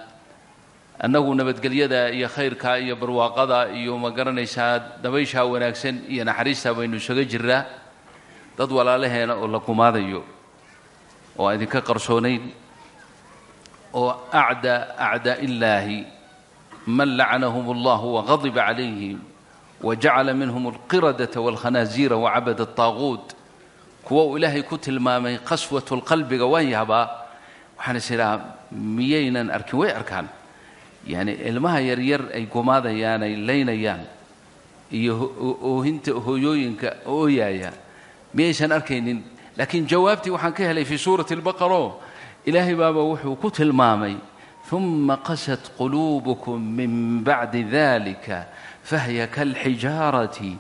Annagu nabadgelyada iyo khayrka iyo barwaaqada iyo ma garanaysaa dabayshaa wanaagsan iyo naxariistaa baynu isaga jiraa dad walaalaheena oo la gumaadayo oo aan idinka qarsoonayn oo acdaa acdaa illaahi man lacanahum allahu waqadiba calayhim wajacala minhum alqiradata walkhanaaziira wacabada ataaquut kuwa uu ilaahay ku tilmaamay qaswatu lqalbiga waan yaabaa waxaan is idhahaa miyaynan arkin way arkaan. Yani ilmaha yaryar ay gumaadayaan ay laynayaan iyo oohinta hooyooyinka ooyaaya. Miyaysan arkaynin. Laakiin jawaabtii waxaan ka helay fii suurati albaqaro ilaahay baaba wuxuu ku tilmaamay uma qasat quluubukum min bacdi dalika fahya kalxijaarati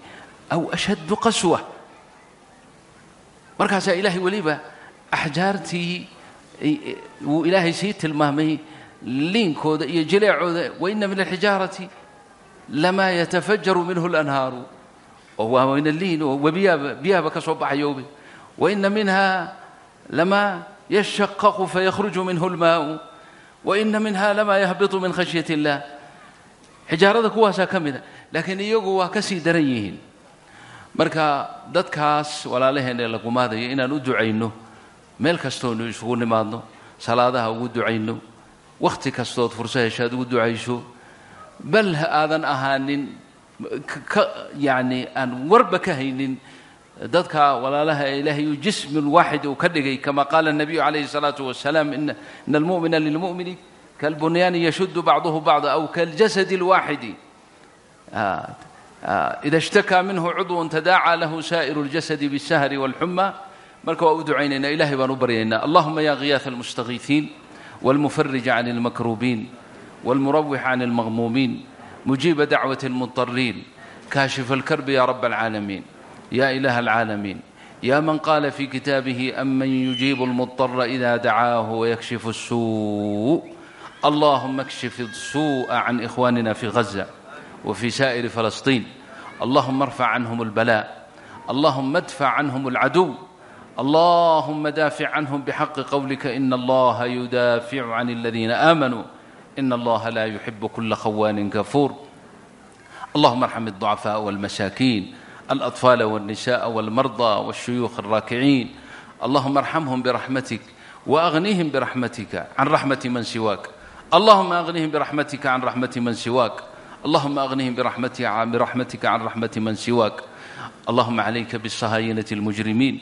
aw ashaddu qaswa. Markaasaa ilaahay weliba axjaartii wuu ilaahay sii tilmaamay liinkooda iyo jileecooda waina min alxijaarati lamaa yatafajaru minhu اlanhaaru oo waa wayna liin oo webiyaaba biyaaba ka soo baxayoobe waina minha lamaa yashaqaqu fayakhruju minhu اlmaau waina minha lamaa yahbitu min khashyaة اllah xijaarada kuwaasaa ka mida laakiin iyagu waa ka sii daran yihiin marka dadkaas walaalaheenee la gumaadayo inaan u ducayno meel kastoonu isugu nimaadno salaadaha ugu ducayno wakhti kastood furso heshaad ugu ducayso bal ha aadan ahaanin ka yacni aan warba ka haynin dadka walaalaha ee ilaahay jismin waaxid uu ka dhigay kama qaala الnabiyu calayhi الsalaatu wasalaam ina almu'mina lilmu'mini kalbunyaani yashuddu bacduhu bacda aw kaljasadi اlwaaxidi ida ishtakaa minhu cudwun tadaacaa lahu saa'iru اljasadi bالsahri wاlxuma marka waa u ducaynaynaa ilahay baan u baryaynaa allahuma ya ghiyaatha almustakiifiin والمفرج عن المكروبين والمروح عن المغمومين مجيب دعوة المضطرين كاشف الكرب يا رب العالمين يا إله العالمين يا من قال في كتابه أمن يجيب المضطر إذا دعاه ويكشف السوء اللهم اكشف السوء عن إخواننا في غزة وفي سائر فلسطين اللهم ارفع عنهم البلاء اللهم ادفع عنهم العدو اللهم دافع عنهم بحق قولك إن الله يدافع عن الذين آمنوا إن الله لا يحب كل خوان كفور اللهم ارحم الضعفاء والمساكين الأطفال والنساء والمرضى والشيوخ الراكعين اللهم ارحمهم برحمتك وأغنيهم برحمتك عن رحمة من سواك اللهم أغنيهم برحمتك عن رحمة من سواك اللهم أغنيهم برحمتك عن برحمتك عن رحمة من سواك اللهم عليك بالصهاينة المجرمين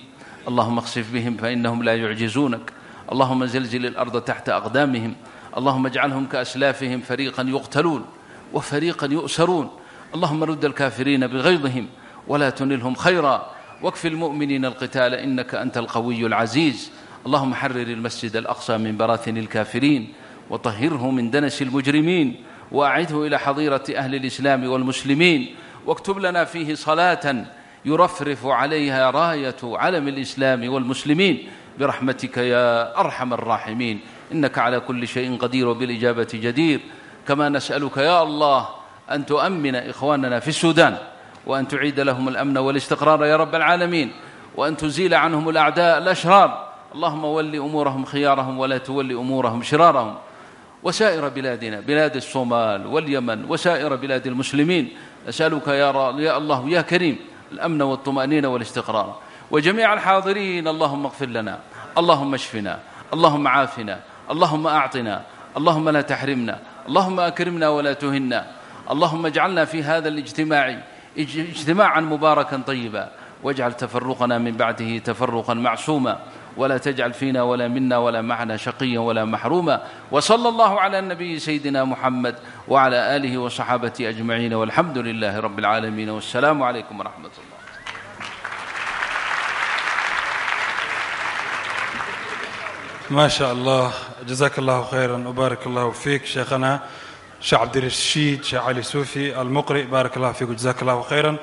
اللهم اخسف بهم فإنهم لا يعجزونك اللهم زلزل الأرض تحت أقدامهم اللهم اجعلهم كأسلافهم فريقا يقتلون وفريقا يؤسرون اللهم رد الكافرين بغيظهم ولا تنلهم خيرا واكف المؤمنين القتال إنك أنت القوي العزيز اللهم حرر المسجد الأقصى من براثن الكافرين وطهره من دنس المجرمين وأعده إلى حضيرة أهل الإسلام والمسلمين واكتب لنا فيه صلاة يرفرف عليها راية علم الإسلام والمسلمين برحمتك يا أرحم الراحمين إنك على كل شيء قدير وبالإجابة جدير كما نسألك يا الله أن تؤمن إخواننا في السودان وأن تعيد لهم الأمن والاستقرار يا رب العالمين وأن تزيل عنهم الأعداء الأشرار اللهم ول أمورهم خيارهم ولا تول أمورهم شرارهم وسائر بلادنا بلاد الصومال واليمن وسائر بلاد المسلمين أسألك يا, يا الله يا كريم الأمن والطمأنينة والاستقرار وجميع الحاضرين اللهم اغفر لنا اللهم اشفنا اللهم عافنا اللهم أعطنا اللهم لا تحرمنا اللهم أكرمنا ولا تهنا اللهم اجعلنا في هذا الاجتماع اجتماعا مباركا طيبا واجعل تفرقنا من بعده تفرقا معصوما ولا تجعل فينا ولا منا ولا معنا شقيا ولا محروما وصلى الله على النبي سيدنا محمد وعلى آله وصحابته أجمعين والحمد لله رب العالمين والسلام عليكم ورحمة الله ما شاء الله جزاك الله خيرا وبارك الله فيك شيخنا sheekh cabdirashiid sheekh cali suufi almuqri baarak allah fiiku jazaak allahu khayran